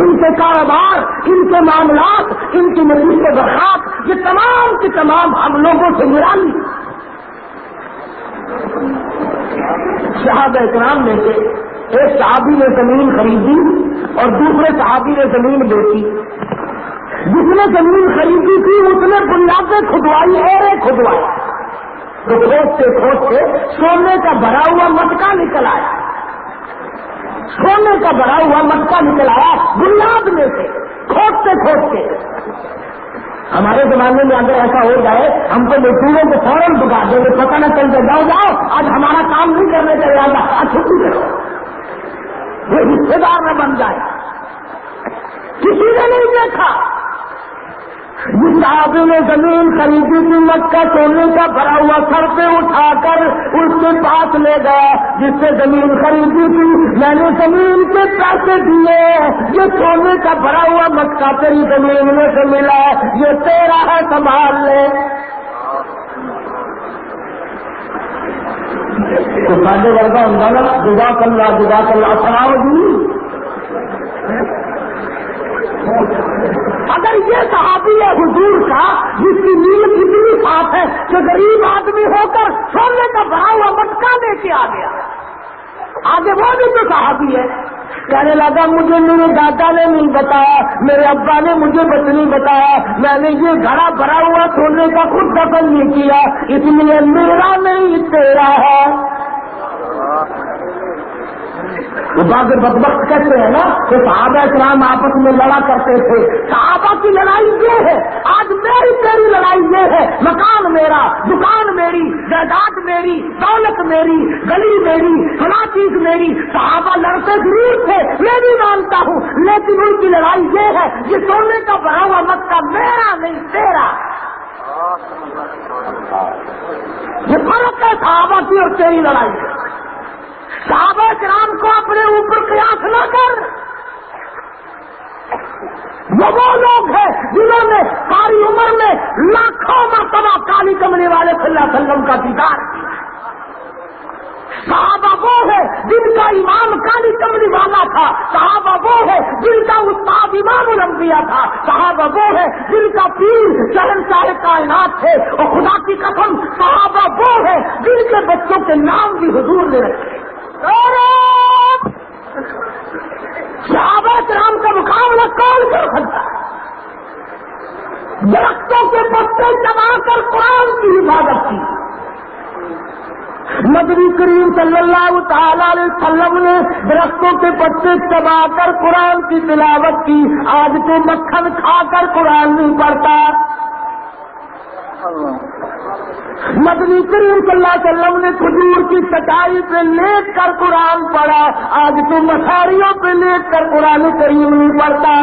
ان کے کاروبار، ان کے معاملات، ان کی مزید کے برخاست یہ تمام کے تمام ہم لوگوں سے نرالی۔ صحابہ اکرام میں سے ایک صحابی نے زمین خریدی۔ اور دوسرے صحابی نے زمین بیچی۔ جس نے زمین خریدی تھی، اس نے بنیادیں کھدوائی اور کھدوائی تو کھوجتے کھوجتے سونے کا بھرا ہوا مٹکا نکل آیا۔ سونے کا بھرا ہوا مٹکا نکل آیا بنیاد میں سے۔ کھوجتے کھوجتے۔ ہمارے زمانے میں اگر ایسا ہو جائے، ہم تو مزدوروں کو فوراً بگا دیں گے، پتہ نہ چل جاؤ جاؤ، آج ہمارا کام نہیں کرنے کا ارادہ چھٹی کرو۔ یہ رشتے دار نہ بن جائے۔ کسی نے نہیں دیکھا۔ جس صحابی نے زمین خریدی تھی مکہ سونے کا بھرا ہوا سر پہ اٹھا کر اس کے پاس لے گیا، جس سے زمین خریدی تھی۔ میں نے زمین کے پیسے دیے۔ یہ سونے کا بھرا ہوا مکہ تیری زمین میں سے ملا۔ یہ تیرا ہے سنبھال لے۔ تو سارے ورگا ہوں نا جدا کلا جدا کلا خراب خراب اگر یہ صحابی ہے حضور کا جس کی نیل اتنی صاف ہے، کہ غریب آدمی ہو کر سونے کا بھاؤ مٹکا لے کے آ گیا۔ آگے وہ بھی تو صحابی ہے۔ کہنے لگا، مجھے میرے دادا نے نہیں بتایا، میرے ابا نے مجھے بچ نہیں بتایا۔ میں نے یہ گھڑا بھرا ہوا سونے کا خود دفن نہیں کیا، اس لیے میرا نہیں تیرا ہے۔ وہ بعض بدبخت کہتے ہیں نا کہ صحابہ اسلام آپس میں لڑا کرتے تھے۔ صحابہ کی لڑائی یہ ہے، آج میری تیری لڑائی یہ ہے۔ مکان میرا، دکان میری، جائیداد میری، دولت میری، گلی میری، فلاں چیز میری۔ صحابہ لڑتے ضرور تھے، میں بھی مانتا ہوں، لیکن ان کی لڑائی یہ ہے، یہ سونے کا بڑا ہوا مت کا میرا نہیں، تیرا۔ یہ فرق ہے صحابہ کی اور تیری لڑائی۔ صحابہ کرام کو اپنے اوپر قیاس نہ کر۔ وہ لوگ ہیں جنہوں نے ساری عمر میں لاکھوں مرتبہ کالی کمرے والے صلی اللہ علیہ وسلم کا دیدار صحابہ وہ ہے جن کا امام کالی کمری والا تھا۔ صحابہ وہ ہے جن کا استاد امام الانبیاء تھا۔ صحابہ وہ ہے جن کا پیر چرن سارے کائنات تھے۔ اور خدا کی قسم، صحابہ وہ ہے جن کے بچوں کے نام بھی حضور نے رکھے۔ صحابہ کرام کا مقابلہ کون کر سکتا ہے؟ درختوں کے پتے چبا کر قرآن کی حفاظت کی۔ نبی کریم صلی اللہ تعالی علیہ وسلم نے درختوں کے پتے چبا کر قرآن کی تلاوت کی۔ آج تو مکھن کھا کر قرآن نہیں پڑتا مدنی کریم صلی اللہ علیہ وسلم نے کھجور کی چٹائی پہ لیٹ کر قرآن پڑھا۔ آج تو مساریوں پہ لیٹ کر قرآن کریم نہیں پڑھتا۔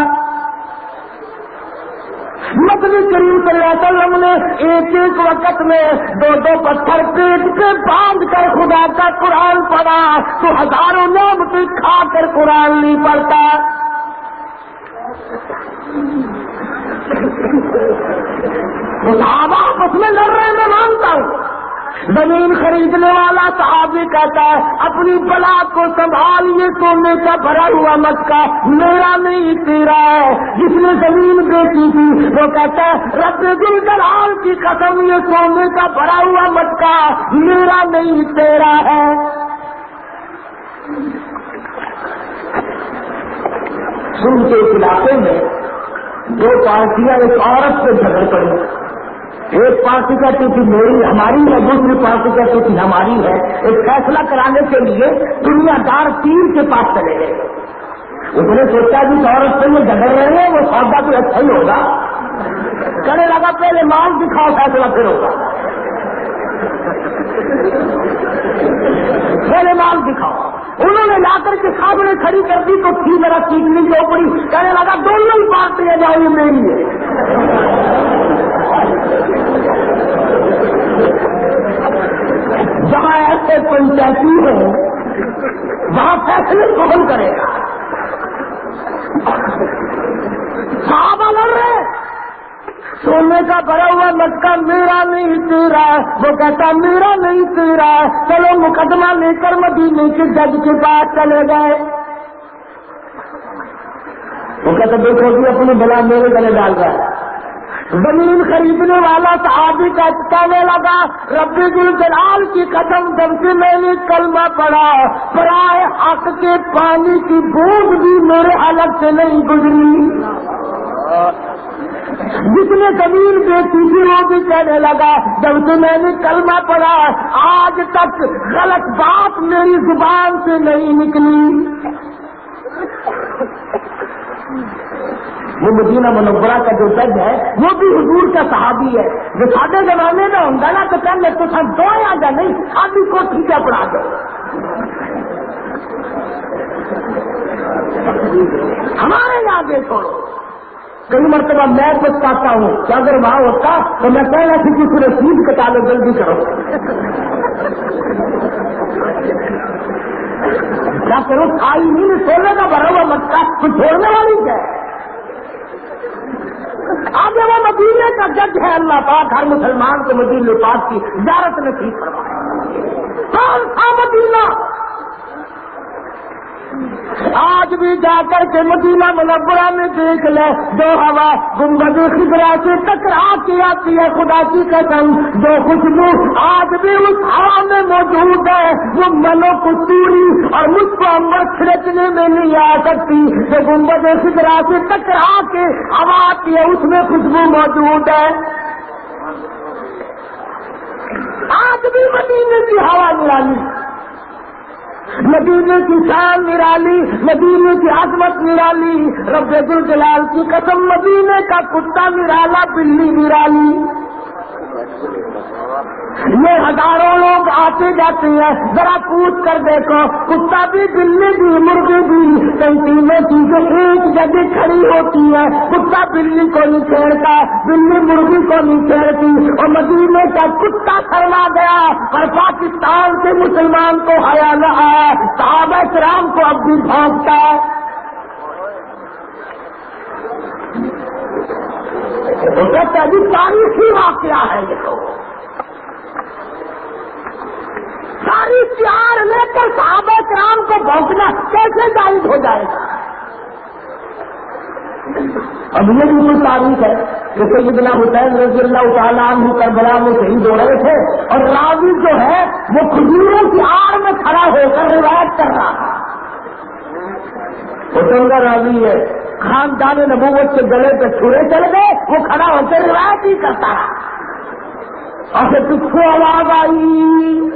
مدنی کریم صلی اللہ علیہ وسلم نے ایک ایک وقت میں دو دو پتھر پیٹ کے باندھ کر خدا کا قرآن پڑھا تو ہزاروں نام کھا کر قرآن نہیں پڑھتا۔ صحابہ آپس میں لڑ رہے میں مانتا ہوں۔ زمین خریدنے والا صحابی کہتا ہے، اپنی بلا کو سنبھال، یہ سونے کا بھرا ہوا مٹکا میرا نہیں، تیرا ہے۔ جس نے زمین بیچی تھی، وہ کہتا ہے، رب دل دلال کی قسم، یہ سونے کا بھرا ہوا مٹکا میرا نہیں، تیرا ہے۔ سن کے علاقے میں دو پارٹیاں ایک عورت سے جھگڑ پڑی۔ ایک پارٹی کہتی تھی میری ہماری ہے، دوسری پارٹی کہتی تھی ہماری ہے۔ ایک فیصلہ کرانے کے لیے دنیا دار پیر کے پاس چلے گئے۔ اس نے سوچا کہ عورت سے یہ جگڑ رہے ہیں، وہ سودا تو اچھا ہی ہوگا۔ کرنے لگا، پہلے مال دکھاؤ، فیصلہ پھر ہوگا۔ پہلے مال دکھاؤ۔ انہوں نے لا کر کے سامنے کھڑی کر دی تو تھی میرا سیکھنے کی اوپری۔ کہنے لگا، دونوں ہی بات لے جاؤ میری ہے۔ جہاں ایسے پنچایتی ہے، وہاں فیصلے کون کرے گا۔ صحابہ لڑ رہے۔ سونے کا بھرا ہوا مٹکا میرا نہیں تیرا، وہ کہتا میرا نہیں تیرا، چلو مقدمہ لے کر مدینے کے جج کے پاس چلے گئے۔ وہ کہتا دیکھو جی اپنی بلا میرے گلے ڈال رہا ہے زمین خریدنے والا صحابی کا کہنے لگا۔ ربی گل جلال کی قدم جب سے میں نے کلمہ پڑا پرائے حق کے پانی کی بوند بھی میرے الگ سے نہیں گزری۔ جس نے زمین بیچی تھی وہ بھی کہنے لگا، جب سے میں نے کلمہ پڑا، آج تک غلط بات میری زبان سے نہیں نکلی۔ وہ مدینہ منورہ کا جو جج ہے، وہ بھی حضور کا صحابی ہے۔ جو سادے زمانے میں ہوں گا نا، تو کہنے تو سب دو آ جا، نہیں شادی کو ٹھیک پڑھا دو۔ ہمارے یہاں دیکھو کئی مرتبہ میں کچھ پاتا ہوں کہ اگر وہاں ہوتا تو میں کہنا تھی کہ پورے سیٹ کٹا لو جلدی کرو کیا کرو کھائی نہیں سونے کا بھرا ہوا مٹکا کچھ چھوڑنے والی کیا آگے وہ مدینے کا جج ہے اللہ پاک، ہر مسلمان کو مدینے پاک کی زیارت نے ٹھیک کروایا کون تھا مدینہ؟ آج بھی جا کر کے مدینہ منورہ میں دیکھ لے دو ہوا گنبد خبرا سے ٹکرا کے آتی ہے، خدا کی قسم، جو خوشبو آج بھی اس ہوا میں موجود ہے، وہ منو کو توری اور مجھ کو امر کھڑکنے میں نہیں آ سکتی۔ جو گنبد خبرا سے ٹکرا کے ہوا آتی ہے، اس میں خوشبو موجود ہے۔ آج بھی مدینے کی ہوا نرالی مدینے کی شان نرالی، مدینے کی عظمت نرالی، رب جلال کی قسم مدینے کا کتا نرالا، بلی نرالی۔ یہ ہزاروں لوگ آتے جاتے ہیں۔ ذرا پوچھ کر دیکھو۔ کتا بھی، بلی بھی، مرغی بھی کئی تینوں چیزیں ایک جگہ کھڑی ہوتی ہے کتا بلی کو نہیں چھیڑتا بلی مرغی کو نہیں چھیڑتی اور مدینے کا کتا کرنا گیا۔ اور پاکستان کے مسلمان کو حیا نہ آیا۔ صحابہ کرام کو اب بھی بھونکتا ہے۔ ابھی تاریخی واقعہ ہے یہ تو۔ ساری پیار لے کر صحابہ کرام کو بھونکنا کیسے جائز ہو جائے گا؟ اب یہ بھی کوئی تاریخ ہے جیسے اتنا حسین رضی اللہ تعالیٰ عنہ کربلا میں شہید ہو رہے تھے اور راوی جو ہے وہ کھجوروں کی آڑ میں کھڑا ہو کر روایت کر رہا تھا۔ حسین کا راوی ہے۔ خاندان نبوت کے گلے پہ چھوڑے چل گئے، وہ کھڑا ہو کر روایت ہی کرتا رہا۔ اور پھر پچھو آواز آئی؟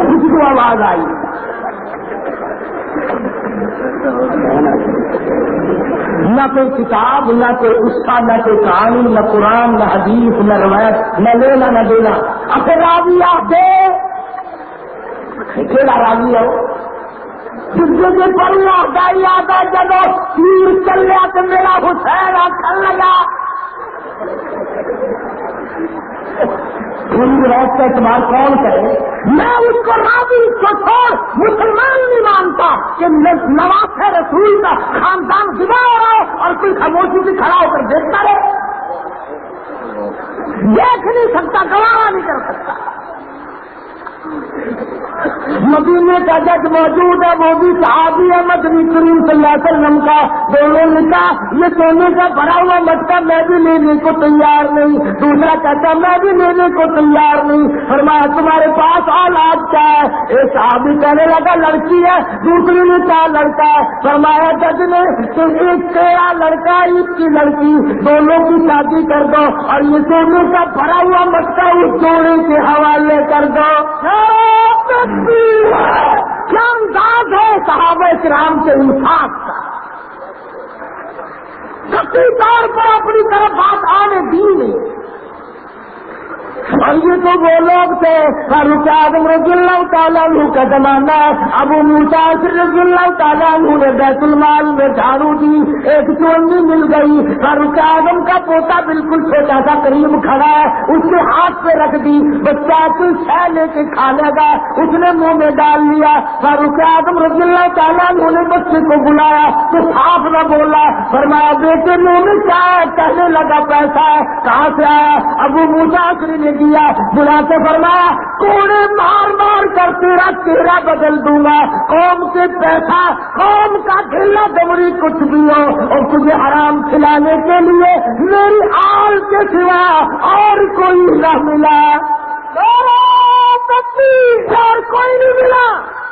کسی کو آواز آئی؟ نہ کوئی کتاب، نہ کوئی استاد نہ کوئی کہانی، نہ قرآن، نہ حدیث، نہ روایت، نہ لینا نہ دینا اپنے راوی آپ دے۔ اکیلا راوی ہو جگہ پر آتا یاد آ جب تیر چل رہا تو میرا حسین آخر لگا۔ پوری رات کا اعتبار کون کرے؟ میں اس کو راضی کو چھوڑ مسلمان نہیں مانتا کہ نواز رسول کا خاندان جدا ہو رہا ہے اور کوئی خاموشی سے کھڑا ہو کر دیکھتا رہے۔ دیکھ نہیں سکتا گوارا نہیں کر سکتا۔ مدینے کا جج موجود ہے، وہ بھی صحابی ہے، مدنی کریم صلی اللہ علیہ وسلم کا۔ دونوں نے کہا، یہ سونے کا بڑا ہوا مٹکا، میں بھی لینے کو تیار نہیں۔ دوسرا کہتا، میں بھی لینے کو تیار نہیں۔ فرمایا، تمہارے پاس اولاد کیا ہے؟ ایک صحابی کہنے لگا، لڑکی ہے۔ دوسری نے کہا، لڑکا ہے۔ فرمایا، جج نے، کہ ایک تیرا لڑکا، ایک کی لڑکی، دونوں کی شادی کر دو اور یہ سونے کا بڑا ہوا مٹکا اس جوڑے کے حوالے کر دو۔ کیا انداز ہے صحابہ کرام کے انصاف کا. سچی طور پر اپنی طرف بات آنے دی نہیں اور یہ تو وہ لوگ فاروق اعظم رضی اللہ تعالیٰ عنہ کا زمانہ، ابو مسافر رضی اللہ تعالیٰ عنہ نے بیت المال میں جھاڑو دی، ایک چونی مل گئی۔ فاروق اعظم کا پوتا بالکل چھوٹا سا قریب کھڑا ہے، اس کے ہاتھ پہ رکھ دی، بچہ کوئی شہ لے کے کھا لے گا، اس نے منہ میں ڈال لیا۔ فاروق اعظم رضی اللہ تعالیٰ عنہ نے بچے کو بلایا، تو صاف نہ بولا۔ فرمایا، بیٹے، منہ میں کیا ہے؟ کہنے لگا پیسہ ہے، کہاں سے آیا؟ ابو مسافر نے دیا بلا کے فرمایا کوڑے مار مار کر تیرا چہرہ بدل دوں گا۔ قوم کے پیسہ قوم کا ڈھیلا دمڑی کچھ بھی ہو اور تجھے حرام کھلانے کے لیے میری آل کے سوا اور کوئی نہ ملا۔ اور کوئی نہیں ملا۔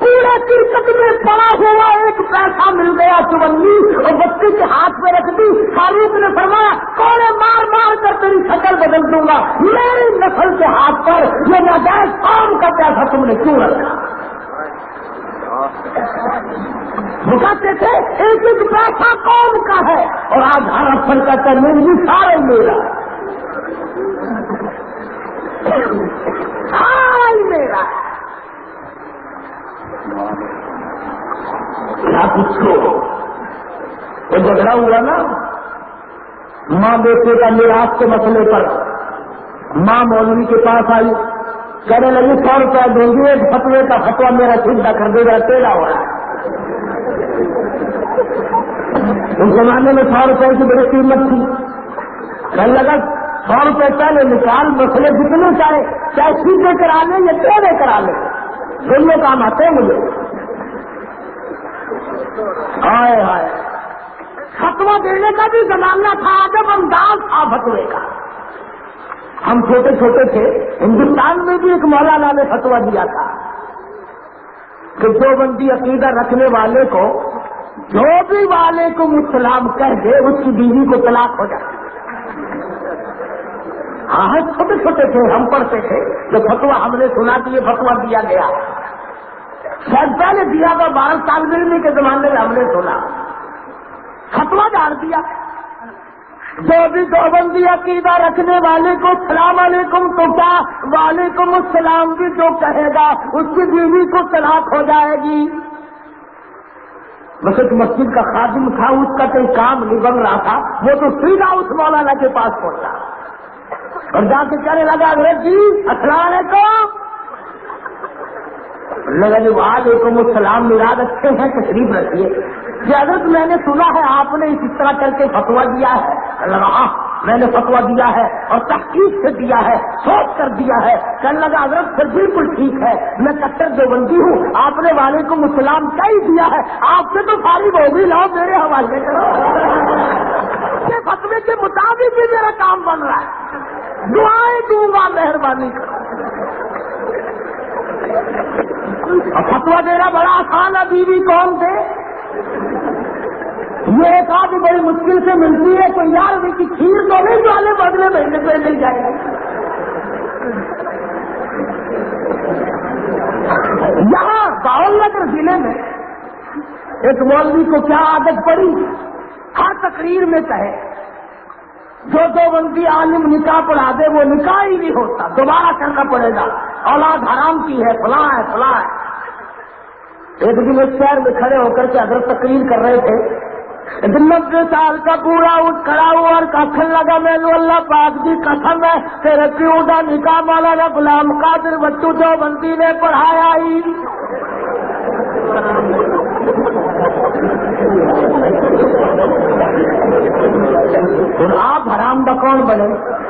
پورے کرکٹ میں پڑا ہوا ایک پیسہ مل گیا چونی اور بچے کے ہاتھ میں رکھ دی۔ فاروق نے فرمایا کوڑے مار مار کر تیری شکل بدل دوں گا۔ میری نسل کے ہاتھ پر یہ ناجائز کام کا پیسہ تم نے کیوں رکھا؟ کہتے تھے، ایک ایک پیسہ قوم کا ہے اور آج ہر افسر کا کرنے بھی سارے میرا سارا ہی میرا ہے۔ کیا پوچھو، وہ جھگڑا ہوا نا؟ ماں بیٹے کا میراث کے مسئلے پر۔ ماں مولوی کے پاس آئی، کہنے لگی، سو روپیہ دیں گی ایک فتوے کا فتوا میرا سیدھا کر دے گا ٹیڑھا ہوا ہے۔ اس زمانے میں سو روپئے کی بڑی قیمت تھی۔ کہنے لگا، سو روپئے پہلے نکال، مسئلے جتنے چاہے چاہے سیدھے کرا لیں یا ٹیڑھے کرا لیں دونوں کام آتے ہیں مجھے۔ ہائے ہائے۔ فتوا دینے کا بھی زمانہ تھا جب انداز تھا فتوے کا۔ ہم چھوٹے چھوٹے تھے، ہندوستان میں بھی ایک مولانا نے فتوا دیا تھا کہ جو بندی عقیدہ رکھنے والے کو، جو بھی والے کو مسلام کہہ دے، اس کی بیوی کو طلاق ہو جائے۔ ہاں, ہاں، چھوٹے چھوٹے تھے، ہم پڑھتے تھے، جو فتوا ہم نے سنا کہ یہ فتوا دیا گیا۔ شاید پہلے دیا تھا بارہ سال ملنے کے زمانے میں ہم نے سنا۔ فتوا ڈال دیا۔ جو بھی دو بندی عقیدہ رکھنے والے کو السلام علیکم تو کیا؟ وعلیکم السلام بھی جو کہے گا، اس کی بیوی کو طلاق ہو جائے گی۔ بس ایک مسجد کا خادم تھا، اس کا کوئی کام نہیں بن رہا تھا۔ وہ تو سیدھا اس مولانا کے پاس پہنچا۔ اور جا کے کہنے لگا حضرت جی السلام علیکم۔ لگا جی وعلیکم السلام مراد اچھے ہیں، تشریف رکھیے۔ کہ حضرت میں نے سنا ہے، آپ نے اس طرح کر کے فتوا دیا ہے۔ لگا میں نے فتوا دیا ہے اور تحقیق سے دیا ہے، سوچ کر دیا ہے۔ کہنے لگا، حضرت پھر بالکل ٹھیک ہے، میں کٹر جو بندی ہوں۔ آپ نے وعلیکم السلام کیا ہی دیا ہے؟ آپ سے تو فارغ ہو بھی لاؤ میرے حوالے فتوے کے مطابق بھی میرا کام بن رہا ہے۔ دعائیں دوں گا، مہربانی۔ اور فتوا دینا بڑا آسان ہے، بیوی کون تھے؟ یہ ایک آدھ بڑی مشکل سے ملتی ہے تو یار کی کھیر تو نہیں، جو والے بدلے مہینے پہ مل جائے گی۔ یہاں باول نگر ضلع میں ایک مولوی کو کیا عادت پڑی؟ ہر تقریر میں کہے، جو دو بندی عالم نکاح پڑھا دے، وہ نکاح ہی نہیں ہوتا، دوبارہ کرنا پڑے گا۔ اولاد حرام کی ہے، فلاں ہے فلاں ہے۔ ایک دن اس شہر میں کھڑے ہو کر کے حضرت تقریر کر رہے تھے۔ نبے سال کا پورا اٹھ کھڑا ہوا اور کھن لگا، میں نے اللہ پاک جی قسم ہے۔ تیرے پیو دا نکاح والا نے غلام قادر بچوں جو بندی نے پڑھایا ہی۔ آپ حرام دا کون بنے؟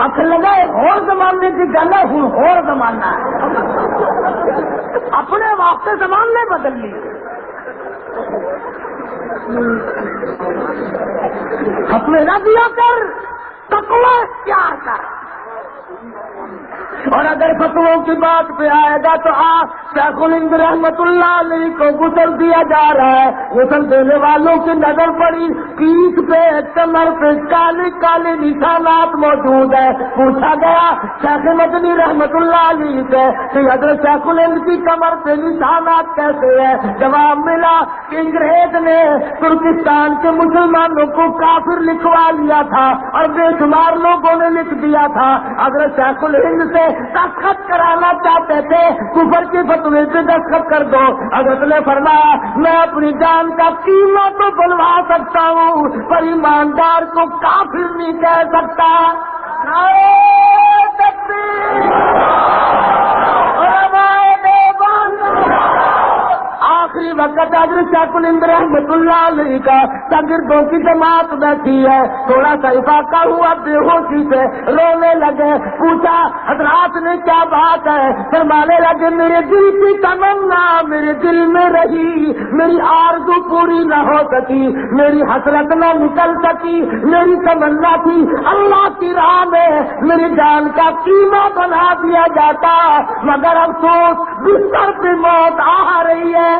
اک لگا ایک اور زمانے کی گل ہے، ہوں اور زمانہ ہے۔ اپنے واسطے زمانے بدل لی اپنے نہ دیا کر تکوا اختیار کر۔ اور اگر فتووں کی بات پہ آئے گا تو آپ شیخ الند رحمت اللہ علیہ کو غسل دیا جا رہا ہے۔ غسل دینے والوں کی نظر پڑی پیٹ پہ کمر پہ کالے کالے نشانات موجود ہے پوچھا گیا، شیخ مدنی رحمت اللہ علیہ سے کہ حضرت شیخ الند کی کمر پہ نشانات کیسے ہے جواب ملا کہ انگریز نے ترکستان کے مسلمانوں کو کافر لکھوا لیا تھا اور بے شمار لوگوں نے لکھ دیا تھا۔ اگر شیخ الہند سے دستخط کرانا چاہتے تھے، کفر کی فتوی سے دستخط کر دو۔ حضرت نے فرمایا، میں اپنی جان کا قیمت تو بلوا سکتا ہوں، پر ایماندار کو کافر نہیں کہہ سکتا۔ آخری وقت اگر شیخ الندر رحمت اللہ علیہ کا شاگردوں کی جماعت بیٹھی ہے، تھوڑا سا افاقہ ہوا، بے ہوشی سے رونے لگے۔ پوچھا، حضرات نے کیا بات ہے؟ فرمانے لگے، میرے دل کی تمنا میرے دل میں رہی، میری آرزو پوری نہ ہو سکی، میری حسرت نہ نکل سکی، میری تمنا تھی اللہ کی راہ میں، میری جان کا قیمہ بنا دیا جاتا۔ مگر افسوس بستر پہ موت آ رہی ہے۔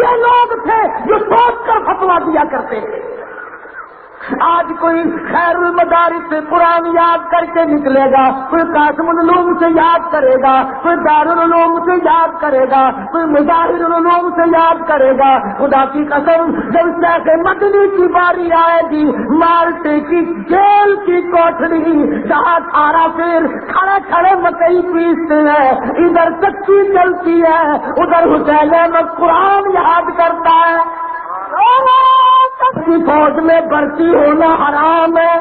یہ لوگ تھے جو سوچ کر فتوا دیا کرتے تھے۔ آج کوئی خیر المدارس سے قرآن یاد کر کے نکلے گا، کوئی قاسم العلوم سے یاد کرے گا، کوئی دار العلوم سے یاد کرے گا، کوئی مظاہر العلوم سے یاد کرے گا۔ خدا کی قسم، جب شیخ مدنی کی باری آئے گی مالٹے کی جیل کی کوٹڑی جہاں کھارا پھر کھڑے کھڑے مکئی پیستے ہیں۔ ادھر سچی چلتی ہے، ادھر حسین احمد قرآن یاد کرتا ہے۔ کی فوج میں بھرتی ہونا حرام ہے۔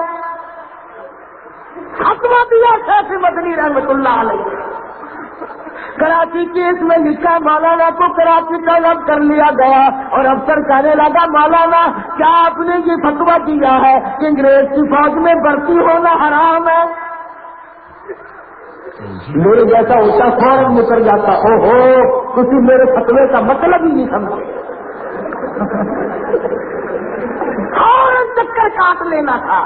ختم دیا شیخ مدنی رحمت اللہ علیہ۔ کراچی کیس میں لکھا مولانا کو کراچی کا لب کر لیا گیا اور افسر کہنے لگا، مولانا، کیا آپ نے یہ فتوا دیا ہے کہ انگریز کی فوج میں بھرتی ہونا حرام ہے؟ میرے جیسا ہوتا فوراً نکل جاتا او ہو کسی میرے فتوے کا مطلب ہی نہیں سمجھے اور چکر کاٹ لینا تھا۔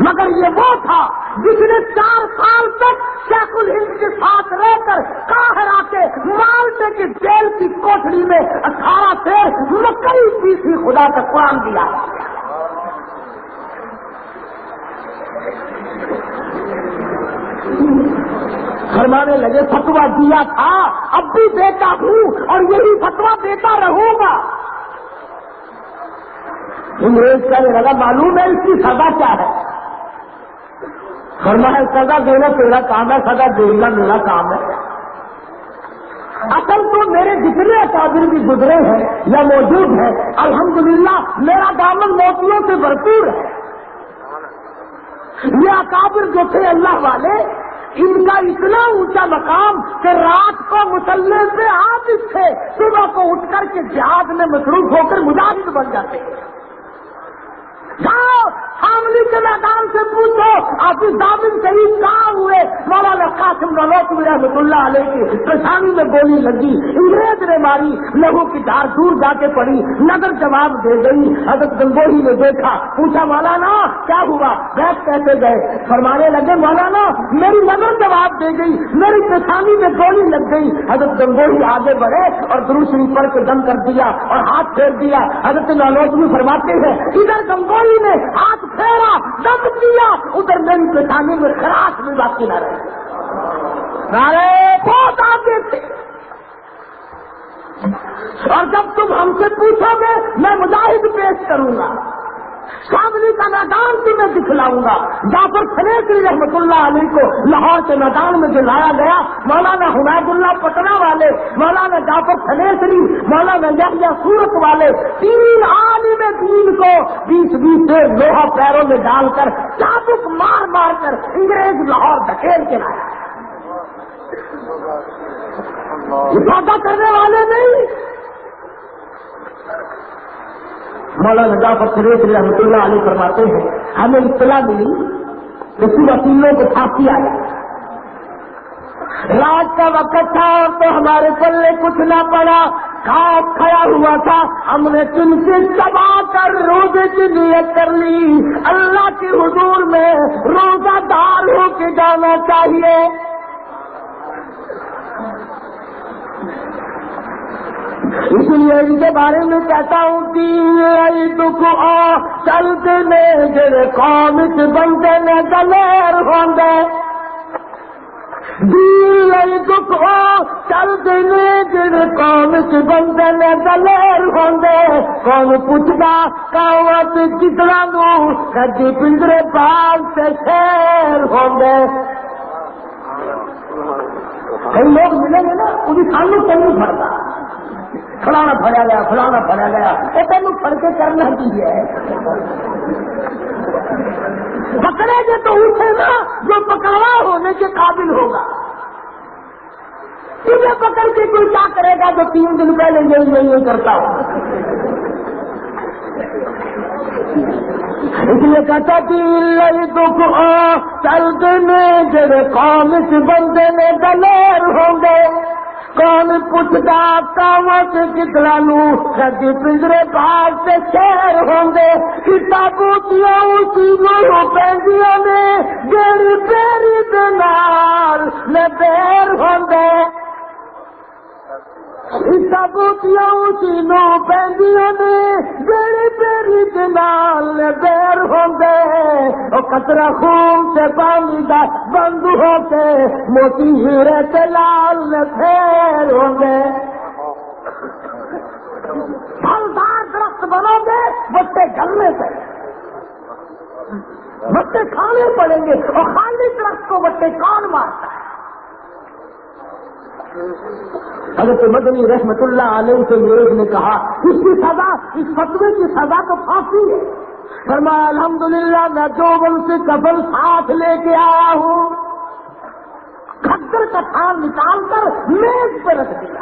مگر یہ وہ تھا جس نے چار سال تک شیخ الہند کے ساتھ رہ کر کاہرا کے مالٹے کی جیل کی کوٹڑی میں اٹھارہ سے مکئی پیسی خدا کا قرآن دیا۔ فرمانے لگے فتوا دیا تھا، اب بھی دیتا ہوں اور یہی فتوا دیتا رہوں گا۔ انگریز کا یہ لگا معلوم ہے، اس کی سزا کیا ہے؟ فرمایا، سزا دینا تیرا کام ہے، سزا دینا میرا کام ہے۔ اصل تو میرے جتنے اکابر بھی گزرے ہیں یا موجود ہیں، الحمدللہ، میرا دامن موتیوں سے بھرپور ہے۔ یہ اکابر جو تھے اللہ والے، ان کا اتنا اونچا مقام کہ رات کو مسلح سے عادت تھے۔ صبح کو اٹھ کر کے جہاد میں مصروف ہو کر مجاہد بن جاتے۔ ہیں جاؤ فاملی کے میدان سے پوچھو، آپ دامن شہید کہاں ہوئے؟ مولانا قاسم رنوت رحمت اللہ علیہ کی پریشانی میں گولی لگی انگریز نے ماری، لہو کی دار دور جا کے پڑی، نظر جواب دے گئی، حضرت گنگوہی نے دیکھا، پوچھا، مولانا، کیا ہوا؟ بیٹھ کیسے گئے؟ فرمانے لگے، مولانا، میری نظر جواب دے گئی، میری پریشانی میں گولی لگ گئی۔ حضرت گنگوہی آگے بڑھے اور دروشنی پر کے دم کر دیا اور ہاتھ پھیر دیا۔ حضرت لالوت بھی فرماتے ہیں، ادھر گنگوہی نے ہاتھ پھیرا، دم دیا، ادھر میری پریشانی میں خراش بھی باقی نہ رہے۔ بہت آگے تھے۔ اور جب تم ہم سے پوچھو گے، میں مجاہد پیش کروں گا۔ شاملی کا میدان بھی میں دکھلاؤں گا۔ جعفر فریقی رحمت اللہ علیہ کو لاہور کے میدان میں جو لایا گیا، مولانا حمید اللہ پٹنہ والے، مولانا جعفر فنیسری مولانا یحییٰ سورت والے، تین عالم دین کو بیس بیس سے لوہا پیروں میں ڈال کر، چابک مار مار کر انگریز لاہور دھکیل کے لایا۔ افادہ کرنے والے نہیں۔ مولانا جعفر فریق رحمت اللہ علیہ فرماتے ہیں، ہمیں اطلاع ملی اسی وکیلوں کو پھانسی آیا رات کا وقت تھا اور تو ہمارے پلے کچھ نہ پڑا۔ کھاپ کھڑا ہوا تھا، ہم نے تم سے چبا کر روزے کی نیت کر لی۔ اللہ کے حضور میں روزہ دار ہو کے جانا چاہیے۔ اس لیے ان کے بارے میں کہتا ہوں کہ دکھ آ، چلتے میں جڑے قوم بنتے میں دلیر ہوں گے دکھ آ، چلتے میں جڑے قوم بنتے میں دلیر ہوں گے کون پوچھتا، کاوت کتنا نو کدی پنجرے باغ سے شیر ہوں گے کئی لوگ ملیں گے نا، انہیں سامنے کہیں پڑتا فلانا پڑا گیا، فلانا پڑا گیا۔ وہ تین پڑ کے کرنا چاہیے پکڑے گے تو اسے نا، جو پکڑا ہونے کے قابل ہوگا۔ تجھے پکڑ کے کوئی کیا کرے گا جو تین دن پہلے یہی یہی کرتا ہوں اس لیے کہتا کہ دکھ چلتے میں جڑے قوم بندے میں دلیر ہوں گے۔ کون پوچھتا کامت کتنا نو کدی پنجرے پاس سے شہر ہوں گے؟ کتابوتیاں اسی نو پہنچیاں نے گیڑی پیری دال میں پیر ہوں گے۔ کتابوتیاں اسی نو پہنچیاں نے گیڑی پیری دال میں دیر ہوں گے وہ کترا خون سے پانی کا بند ہو کے موتی ہیرے کے پھیر ہوں گے پھلدار درخت بنو گے بچے گلنے سے بچے کھانے پڑیں گے اور خالی درخت کو بچے کون مارتا ہے۔ حضرت مدنی رحمت اللہ علیہ سے میرے نے کہا، اس کی سزا، اس فتوے کی سزا تو پھانسی ہے۔ فرمایا، الحمدللہ، میں جو بل سے کفل ساتھ لے کے آیا ہوں۔ کھدر کا تھان نکال کر میز پہ رکھ دیا۔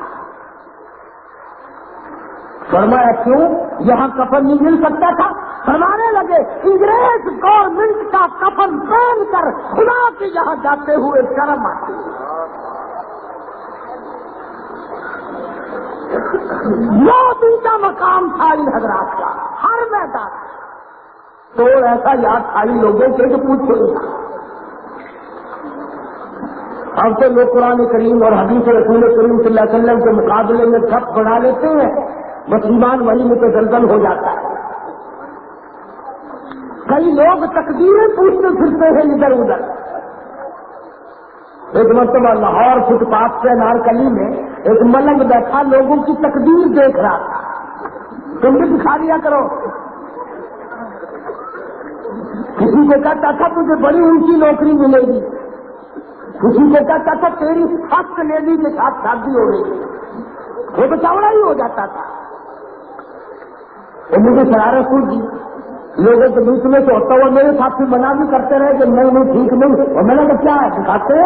فرمایا، کیوں؟ یہاں کفن نہیں مل سکتا تھا۔ فرمانے لگے، انگریز گورنمنٹ کا کفن پہن کر خدا کے یہاں جاتے ہوئے شرم آتی۔ ہے موتی کا مقام تھا ان حضرات کا، ہر میدان تو ایسا یاد تھا ان لوگوں کے جو پوچھو نہیں اب تو لوگ قرآن کریم اور حدیث رسول کریم صلی اللہ علیہ وسلم کے مقابلے میں سب بڑھا لیتے ہیں، بس ایمان ولی میں تو دلدل ہو جاتا ہے۔ کئی لوگ تقدیریں پوچھتے پھرتے ہیں ادھر ادھر۔ ایک مرتبہ لاہور فٹ پاتھ سے نارکلی میں ایک ملنگ بیٹھا، لوگوں کی تقدیر دیکھ رہا تھا۔ تم بھی دکھا دیا کرو۔ کسی کو کہتا تھا، تجھے بڑی اونچی نوکری ملے گی۔ کسی کو کہتا تھا، تیری فسٹ لیڈی کے ساتھ شادی ہو گئی وہ تو چوڑا ہی ہو جاتا تھا۔ وہ مجھے شرارت ہوئی۔ لوگوں کے بیچ میں سے ہوتا ہوا، میرے ساتھ بھی منا بھی کرتے رہے کہ نہیں نہیں ٹھیک نہیں اور میں نے کہا، کیا ہے؟ دکھاتے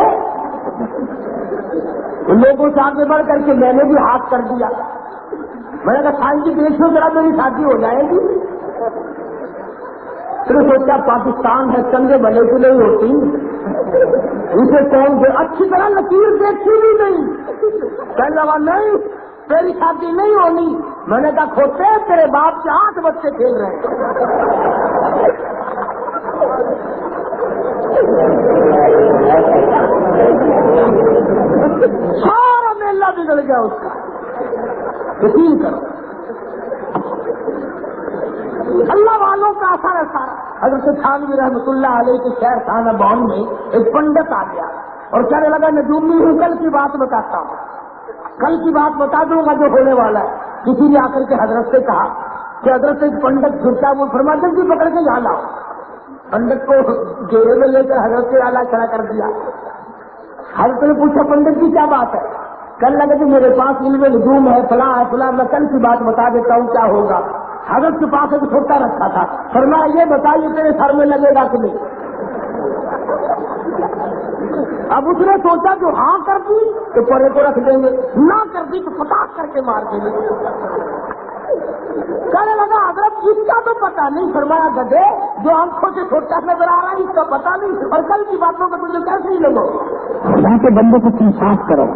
لوگوں سے آگے بڑھ کر کے میں نے بھی ہاتھ کر دیا۔ میں نے کہا سائن کی دیش میں ذرا میری شادی ہو جائے گی۔ پھر سوچا، پاکستان ہے، چندے بھلے کی نہیں ہوتی۔ اسے کون دے اچھی طرح لکیر دیکھی بھی نہیں۔ کہنے لگا نہیں، تیری شادی نہیں ہونی۔ میں نے کہا، کھوتے تیرے باپ کے آٹھ بچے کھیل رہے ہیں۔ سارا میلہ بگڑ گیا اس کا۔ یقین کرو۔ اللہ والوں کا اثر ہے سارا۔ حضرت خانوی رحمت اللہ علیہ کے شہر خانہ بان میں ایک پنڈت آ گیا اور کہنے لگا نجومی ہوں، کل کی بات بتاتا ہوں۔ کل کی بات بتا دوں گا جو ہونے والا ہے۔ کسی نے آ کر کے حضرت سے کہا کہ حضرت ایک پنڈت جھٹا وہ فرما، جلدی پکڑ کے یہاں لاؤ۔ پنڈت کو گیرے میں لے کر حضرت سے آلہ کھڑا کر دیا۔ حضرت نے پوچھا پنڈت کی کیا بات ہے؟ کل لگے کہ میرے پاس علم نجوم ہے، فلاں ہے، فلاں میں کل کی بات بتا دیتا ہوں، کیا ہوگا؟ حضرت کے پاس ایک چھوٹا رکھا تھا. فرمایا، یہ بتائیے، تیرے سر میں لگے گا کہ نہیں? اب اس نے سوچا، جو ہاں کر دی، تو پرے کو رکھ دیں گے، نہ کر دی، تو پٹاخ کر کے مار دیں گے. کہنے لگا، حضرت، اس کا تو پتا نہیں، فرمایا گدے جو آنکھوں سے چھوٹا نظر آ رہا ہے، اس کا پتا نہیں، اور کل کی باتوں کا تجھے کیسے ہی لگو؟ خدا کے بندے کو تم صاف کرو۔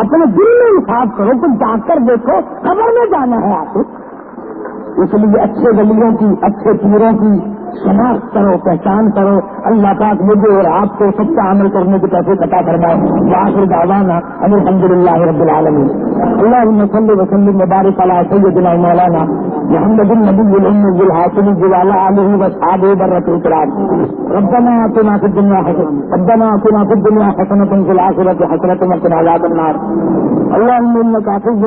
اپنے دل میں صاف کرو، تم جا کر دیکھو خبر میں جانا ہے آپ اس لیے اچھے گلیوں کی، اچھے پیروں کی شناخت کرو پہچان کرو، اللہ پاک مجھے اور آپ کو سچا عمل کرنے کی پیسے قطع فرمائے۔ باخر دعوانا اب الحمد للہ رب العالمین۔ اللہ صلی وسلم مبارک علی سیدنا مولانا محمد النبی الام الحاصل جلال علیہ وصحاب برت اکرام ربنا آتنا فی الدنیا حسنة ربنا آتنا فی الدنیا حسنة في الآخرة حسنة وقنا عذاب النار۔ اللهم انك عفو